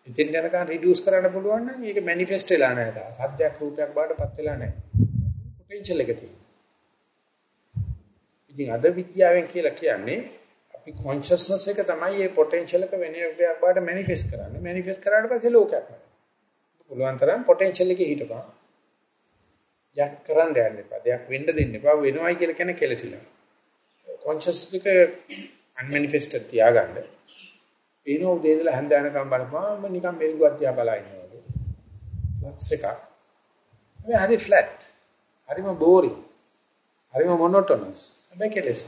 S1: ඉතින් යනකම් reduce කරන්න පුළුවන් නම් ඒක manifest වෙලා නැහැ තාම. සත්‍යයක් රූපයක් බාටපත් වෙලා නැහැ. potential එක තියෙනවා. ඉතින් අද විද්‍යාවෙන් කියලා කියන්නේ අපි කොන්ෂස්නස් එක තමයි මේ පොටෙන්ෂල් එක වෙන එකක් බාට මැනිෆෙස්ට් කරන්නේ. මැනිෆෙස්ට් කරාට පස්සේ ලෝකයක් වෙනවා. පුළුවන් තරම් පොටෙන්ෂල් එකේ හිටපන්. දෙයක් කරන්න යන්න එපා. දෙයක් වෙන්න දෙන්න එපා. වෙනවයි කියලා කියන්නේ කෙලසිලා. කොන්ෂස් එක අන්මැනිෆෙස්ටඩ් තියාගන්න. ඒනෝ උදේ ඉඳලා හැන්ද යනකම් බලපුවාම නිකන් මෙරිගුවක් තියා බලා ඉන්නවා වගේ. ෆ්ලක්ස් එකක්. මේ හරි ෆ්ලැට්. හරිම බෝරින්. හරිම මොනොටොනස්. හැබැයි කෙලස්.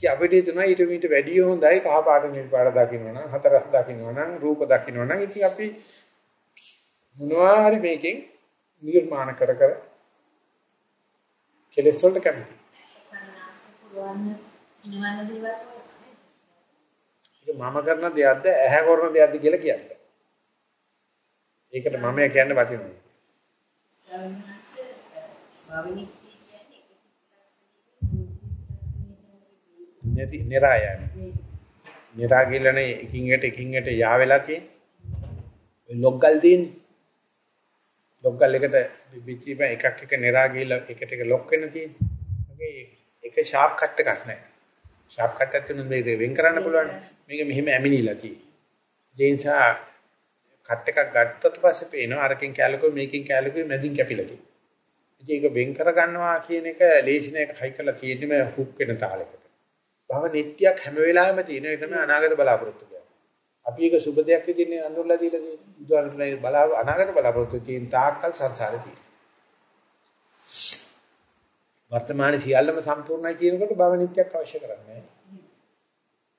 S1: කි අපිට හිතනවා ඊට මීට වැඩිය හොඳයි කහ පාට නිල් පාට දකින්න නම් හතරස් දකින්න නම් රූප දකින්න නම් ඉතින් අපි මොනවා හරි මේකෙන් නිර්මාණ කර කර කෙලස් වලට කැමති. ඒක මම කරන දෙයක්ද ඇහැ කරන දෙයක්ද කියලා කියන්නේ. ඒකට මම කියන්න වටිනවා. නිරායන. නිරාගිලනේ එකින් එකට එකින් එකට යා වෙලා තියෙන්නේ. ලොග්ගල් තියෙන්නේ. ලොග්ගල් එකට පිටිප එකක් එක නිරාගිල එකට එක ලොක් වෙන තියෙන්නේ. ඒක ෂාප් කට් එකක් නැහැ. ෂාප් කට් එකක් තුන මේක වෙන් කරන්න පුළුවන්. මේක මෙහෙම ඇමිනිලා තියෙන්නේ. ඒ නිසා කට් එකක් ගත්තට පස්සේ පේනවා අරකින් කැලකුයි මේකෙන් කැලකුයි මැදින් කැපිලා තියෙනවා. ඉතින් ඒක වෙන් කර ගන්නවා කියන එක ලේසි නෑ හයි කරලා තියෙන්නේ හුක් වෙන තාලයකට. භව නිට්ටියක් හැම වෙලාවෙම තියෙන ඒ තමයි අනාගත බලාපොරොත්තු කියන්නේ. අපි ඒක සුබ දෙයක් විදිහට අඳුරලා දීලා තියෙන්නේ. බුදුහාමුදුරනේ බලා අනාගත බලාපොරොත්තු තියෙන තාක්කල් සංසාරේ තියෙනවා. වර්තමානයේ සියල්ලම සම්පූර්ණයි කියනකොට භව නිට්ටියක් අවශ්‍ය කරන්නේ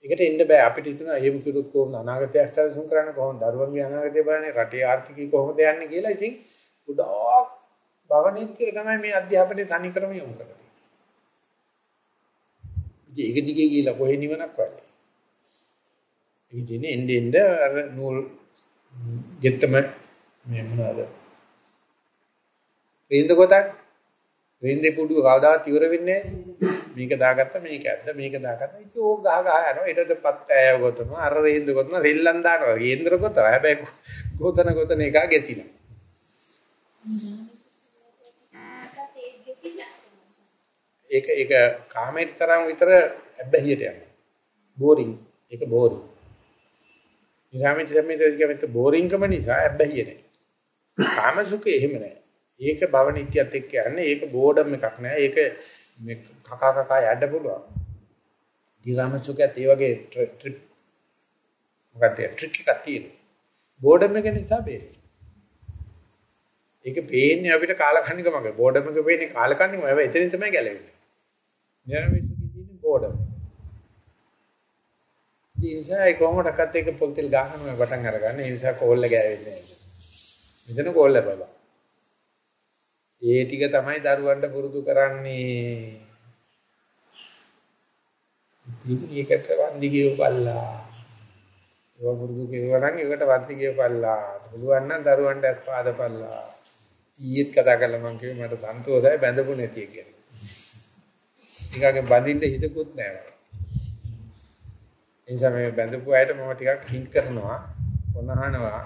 S1: ඒකට එන්න බෑ අපිට හිතනවා එහෙම කිරුත් කොහොමද අනාගතය සැලසුම් කරන්නේ කොහොමද දරුවන්ගේ අනාගතය බලන්නේ රටේ ආර්ථිකය කොහොමද යන්නේ කියලා ඉතින් ගොඩාක් භවනිත්‍ය තමයි මේ අධ්‍යාපනයේ තනි ක්‍රම යොමු කරන්නේ. ඉතින් ඒක දිගේ ගිහිලා කොහේ නිවනක් වන්නේ. ඒක දිනේ එන්න එන්න අර නූල් ගෙත්තම මේ මොනවාද? රේන්ද කොටක් රේන්දේ පුඩුව කවදාවත් ඉවර වෙන්නේ නැහැ. මේක දාගත්ත මේක ඇද්ද මේක දාගත්ත. ඉතින් ඕක ගහ ගහ යනවා. ඊටද පත් ඇය ගොතන අර රේන්ද ගොතන දෙල්ලන් දානවා. කේන්ද්‍ර ගොතන හැබැයි ගොතන ගොතන එක ගෙතිනවා. ඒක ඒක කාමයට තරම් විතර ඇබ්බැහියට යනවා බෝරින් ඒක බෝරින් නිරාමිත සම්මිත කියමෙත් බෝරින්කම නිසා ඇබ්බැහිය නැහැ කාම සුඛේ එහෙම නැහැ ඒක භව නිත්‍යත් එක්ක යන්නේ ඒක බෝඩම් එකක් නෑ ඒක මේ කකා කකා යන්න පුළුවන්. දිගාම සුඛයත් ඒ වගේ ට්‍රිප් මොකක්ද ට්‍රික් එකක් තියෙනවා. බෝඩම් එක නිසා බේරෙන්නේ. ඒක පේන්නේ අපිට කාලකන්නිකමක. බෝඩම් එක පේන්නේ කාලකන්නිකම. හැබැයි එතනින් තමයි ගැලවෙන්නේ. නිරමිත සුඛී තියෙන්නේ බෝඩම්. ඒ නිසා ඒ කොහොමඩක්වත් ඒක පොල් තෙල් ගහනම පටන් අරගන්න. ඒ නිසා කෝල්ල ගෑවෙන්නේ නැහැ. මෙතන කෝල්ල බලන්න. ඒ ටික තමයි දරුවන්ට පුරුදු කරන්නේ. ඉතින් ඒකට වන්දි කියවපල්ලා. ඒව පුරුදු කෙරුවා නම් ඒකට වන්දි කියවපල්ලා. පුළුවන් නම් දරුවන්ට අත්පාදපල්ලා. ඊයේත් කතා කළා මම කිව්වා මට සන්තෝෂයි බැඳපු නැති එක ගැන. ඊගාගේ බඳින්න හිතකුත් නැහැ. ඒ නිසා මේ බැඳපු අයට මම ටිකක් හින්ට් කරනවා. කොනහනවා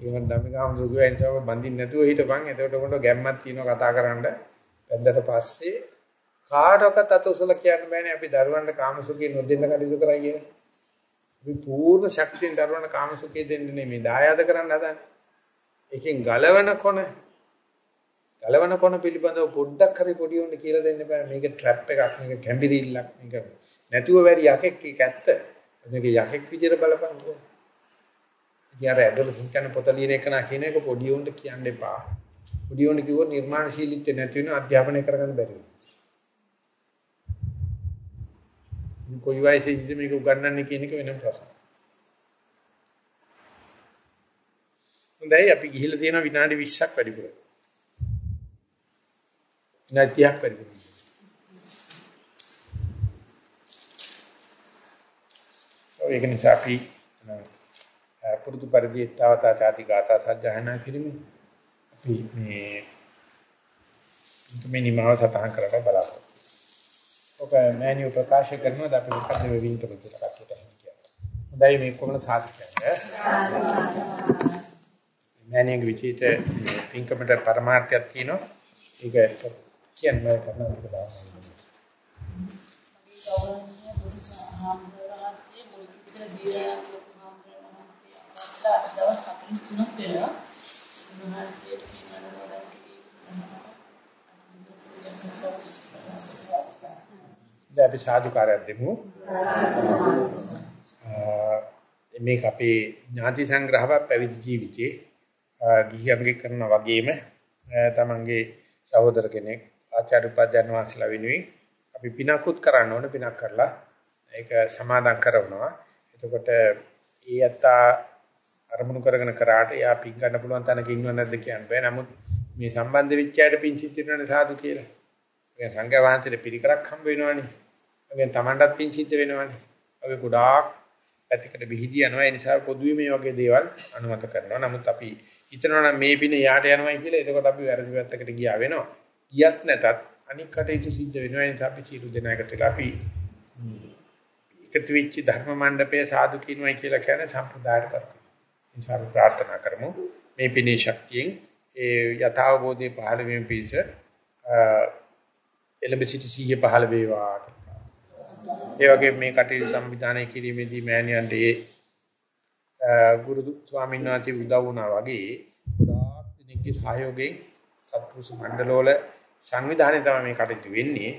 S1: ඒකට ධම්මිකාම දුගුවෙන් තව බඳින්න නැතුව හිටපන්. එතකොට උඹට ගැම්මක් තියෙනවා කතා කරන්න. බැඳලා පස්සේ කාටවත් අතොසල කියන්න බෑනේ අපි දරුවන්ට කාමසුඛය නොදෙන්න කටයුතු කරා කියලා. අපි පූර්ණ ශක්තියෙන් දරුවන්ට කාමසුඛය දෙන්න නෙමෙයි දායාද කරන්න හදන්නේ. එකෙන් ගලවන කොන ගලවන කොන පිළිබඳව පොඩ්ඩක් හරි පොඩි උන්ට කියලා දෙන්න බෑ. මේක ට්‍රැප් එකක්, මේක කැම්බිරිල්ලක්, මේක නැතුව වැඩි යකෙක් ඒක ඇත්ත. මේක යකෙක් විදියට බලපන් කොහොමද? ඉතින් අර ඇඩොලසන්ට් යන පොත ලියන එක නා කියන එක පොඩි උන්ට කියන්න එපා. පොඩි උන්ට කිව්වොත් නිර්මාණශීලීත්වය නැති වෙන අධ්‍යාපනය කරගන්න බැරි වෙනවා. කොයි වයසේදී මේක උගන්වන්නේ කියන එක වෙනම ප්‍රශ්නයක්. හොඳයි අපි ගිහිල්ලා තියෙන විනාඩි 20ක් වැඩිපුර. නැතිවක් වැඩිපුර. ඒක නිසා අපි පුරුදු පරිදි තාවතා ചാති ගාථා සජ්ජහනා කිරීමේ අපි මේ මේ නිමාව සතහන් කරලා බලන්න. ඔක මෑනියු ප්‍රකාශ කරනවාද අපි මොකද වෙවින් කරලා කියලා කියන්නේ. හොඳයි මේ කොමන සාධකයන්ද? මෑනියුගේ විචිත පින්කමට පරමාර්ථයක් තියෙනවා. ඒක කියන්න
S5: බෑ කරන විදිහ බලන්න. දැන්
S1: අපි සාදුකාරයක් දෙමු. මේක අපේ ඥාති සංග්‍රහව පැවිදි ජීවිතයේ ගිහියන්ගේ කරනා වගේම තමන්ගේ සහෝදර කෙනෙක් ආචාර්ය උපාධ්‍යයන් වහන්සේලා වෙනුවෙන් අපි පිනකුත් කරන්න ඕන පිනක් කරලා ඒක සමාදන් කරනවා. එතකොට ඒ යත්තා අරමුණු කරගෙන කරාට යා පින් ගන්න පුළුවන් තැනක ඉන්නව නැද්ද කියන්න බෑ. නමුත් මේ සම්බන්ධ වෙච්ච අයට පින් සිත් වෙනවනේ සාදු කියලා. ඒ සංඝයා වහන්සේට පිළිකරක් හම්බ වෙනවනේ. ඒ තමන්ටත් පින් සිත් වෙනවනේ. ඔය ගොඩාක් පැතිකඩ බිහිදී යනවා. ඒ නිසා පොදුවේ මේ වගේ දේවල් අනුමත කරනවා. නමුත් අපි හිතනවා නම් මේ පින යාට යනවායි කියලා එතකොට අපි වැරදි පැත්තකට ගියා වෙනවා. ගියත් නැතත් අනික් කටයුතු සිද්ධ වෙනවා. ඒ නිසා අපි සියලු දෙනාකට වෙලා අපි එකතු වෙච්ච ධර්ම මණ්ඩපයේ සාදු කියනවායි කියලා කියන්නේ සම්ප්‍රදායට කරනවා. ඒ නිසා අපි ප්‍රාර්ථනා කරමු මේ පිනේ ශක්තියෙන් ඒ යථාබෝධයේ පහළ වීම පිණිස එළඹ සිටි සිහිය පහළ වේවා කියලා. ඒ වගේ මේ කටයුතු සංවිධානය කිරීමේදී මෑණියන්ට ඒ ගුරු ස්වාමීන් වහන්සේ උදව් වුණා වගේ ගොඩාක් දෙනෙක්ගේ සහයෝගයෙන් සත්පුරුෂ මණ්ඩලවල සංවිධානය තමයි මේ කටයුතු වෙන්නේ.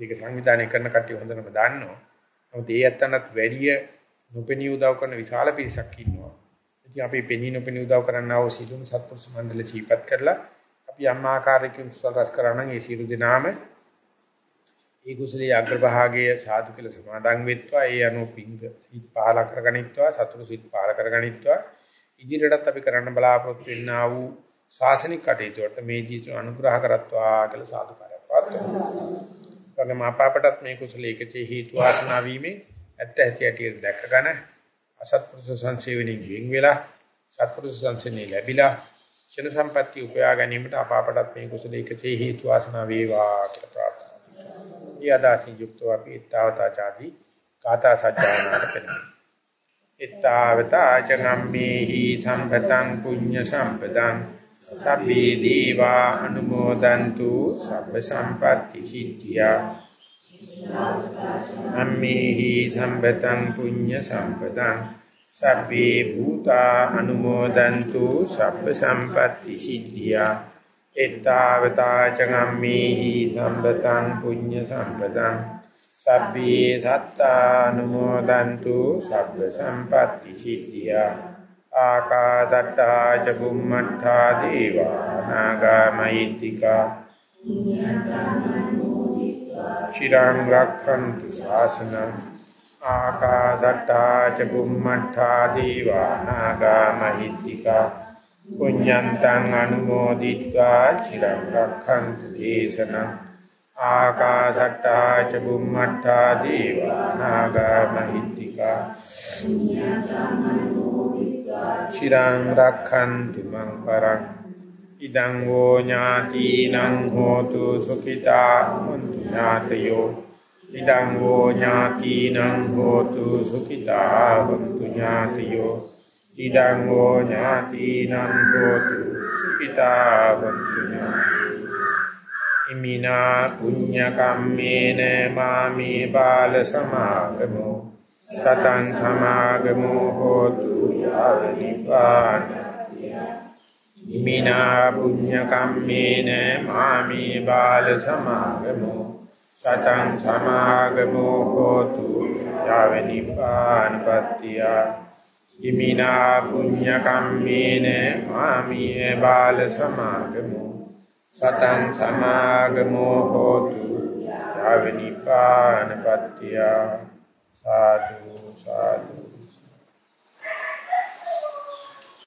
S1: ඒක සංවිධානය කරන කට්ටිය හොඳටම දන්නවා. නමුත් ඒ ඇත්තනත් වැඩි නොපෙනී උදව් කරන විශාල පිරිසක් ඉන්නවා. ඉතින් අපි පෙනී නොපෙනී උදව් කරන්නා වූ සිළුම සත්පුරුෂ මණ්ඩල සීපත් කරලා අපි අම්මා ආකාරයකින් සල්රස් කරා නම් ඒ සියලු දෙනාම ඒ කුසලයේ අග්‍රභාගයේ සාදු කියලා සමාදන් වෙත්වා ඒ අනුව පිංග සීත් පහල කරගනිත්වා සතුරු සීත් පහල කරගනිත්වා ඉදිරියටත් අපි කරන්න බලාපොරොත්තු වෙන්නා වූ ශාසනික කටයුතු වලට මේ ජීවිත අනුග්‍රහ කරත්වා කියලා සාදුකාරයක් පාත්‍රනවා. වගේම අපාපටත් මේ කුසල ඒකචේ හේතු වාසනා වීමෙන් ඇත්ත ඇති ඇටි දැකගෙන අසත්පුරුෂ සංසේවණින් වෙන් වෙලා සත්පුරුෂ සංසේනේ ලැබිලා ක්ෂණ සම්පatti උපයා ගැනීමට අපාපටත් මේ කුසල ඒකචේ හේතු වාසනා වේවා කියලා ප්‍රාර්ථනා යදාසින් යුක්තව අපි ඊතාවතාචාදී කාතා සත්‍යයනාට පෙරේ. ඊතාවතා චගම්මේහි සම්පතං පුඤ්ඤ සම්පදං සබ්බේ දීවා අනුමෝදන්තු සබ්බ සම්පatti සිද්ධියා. අම්මේහි සම්පතං පුඤ්ඤ සම්පදං සබ්බේ භූතා අනුමෝදන්තු සබ්බ සම්පatti සිද්ධියා. එත්තාවතා චගම්මේහි සම්පතං පුඤ්ඤ සම්පතං සබ්බේ සත්තානුමෝදන්තු සබ්බ සම්පatti සිද්ධියා ආකාසට්ටා ච බුම්මට්ඨා දේවා නාග මහිත්‍තිකා චිරං රක්ඛන්තු ශාසනං ආකාසට්ටා ච බුම්මට්ඨා දේවා නාග මහිත්‍තිකා පුඤ්ඤන්තං අනුමෝදිत्वा චිරං රක්ඛන්තු දේශනං ආකාශට්ටා ච බුම්මට්ටා දීවා නාග මහිත්‍තිකා චිරං රක්ඛන්තු මං පරං ඉදං වූ ඥාතිනං හෝතු සුඛිතා හොන්තු ඥාතයෝ ඉදං වූ ඥාතිනං හෝතු සුඛිතා හොන්තු ඥාතයෝ ඉදං හෝ ඥාතිනං හෝතු සුඛිතා වന്തു ඉමිනා පුඤ්ඤ කම්මේන මාමේ බාල සමාගමෝ සතං සමාගමෝ හෝතු යාව නිපාන ඉමිනා පුඤ්ඤ කම්මේන මාමේ බාල සමාගමෝ සතං සමාගමෝ හෝතු. යාව නිපාන පත්‍තියා. ඉමිනා පුඤ්ඤ කම්මේන මාමිය බාල සමාගමෝ සතං සමාගමෝ හෝතු. යාවනිපාන පත්‍තිය. සාදු සාදු.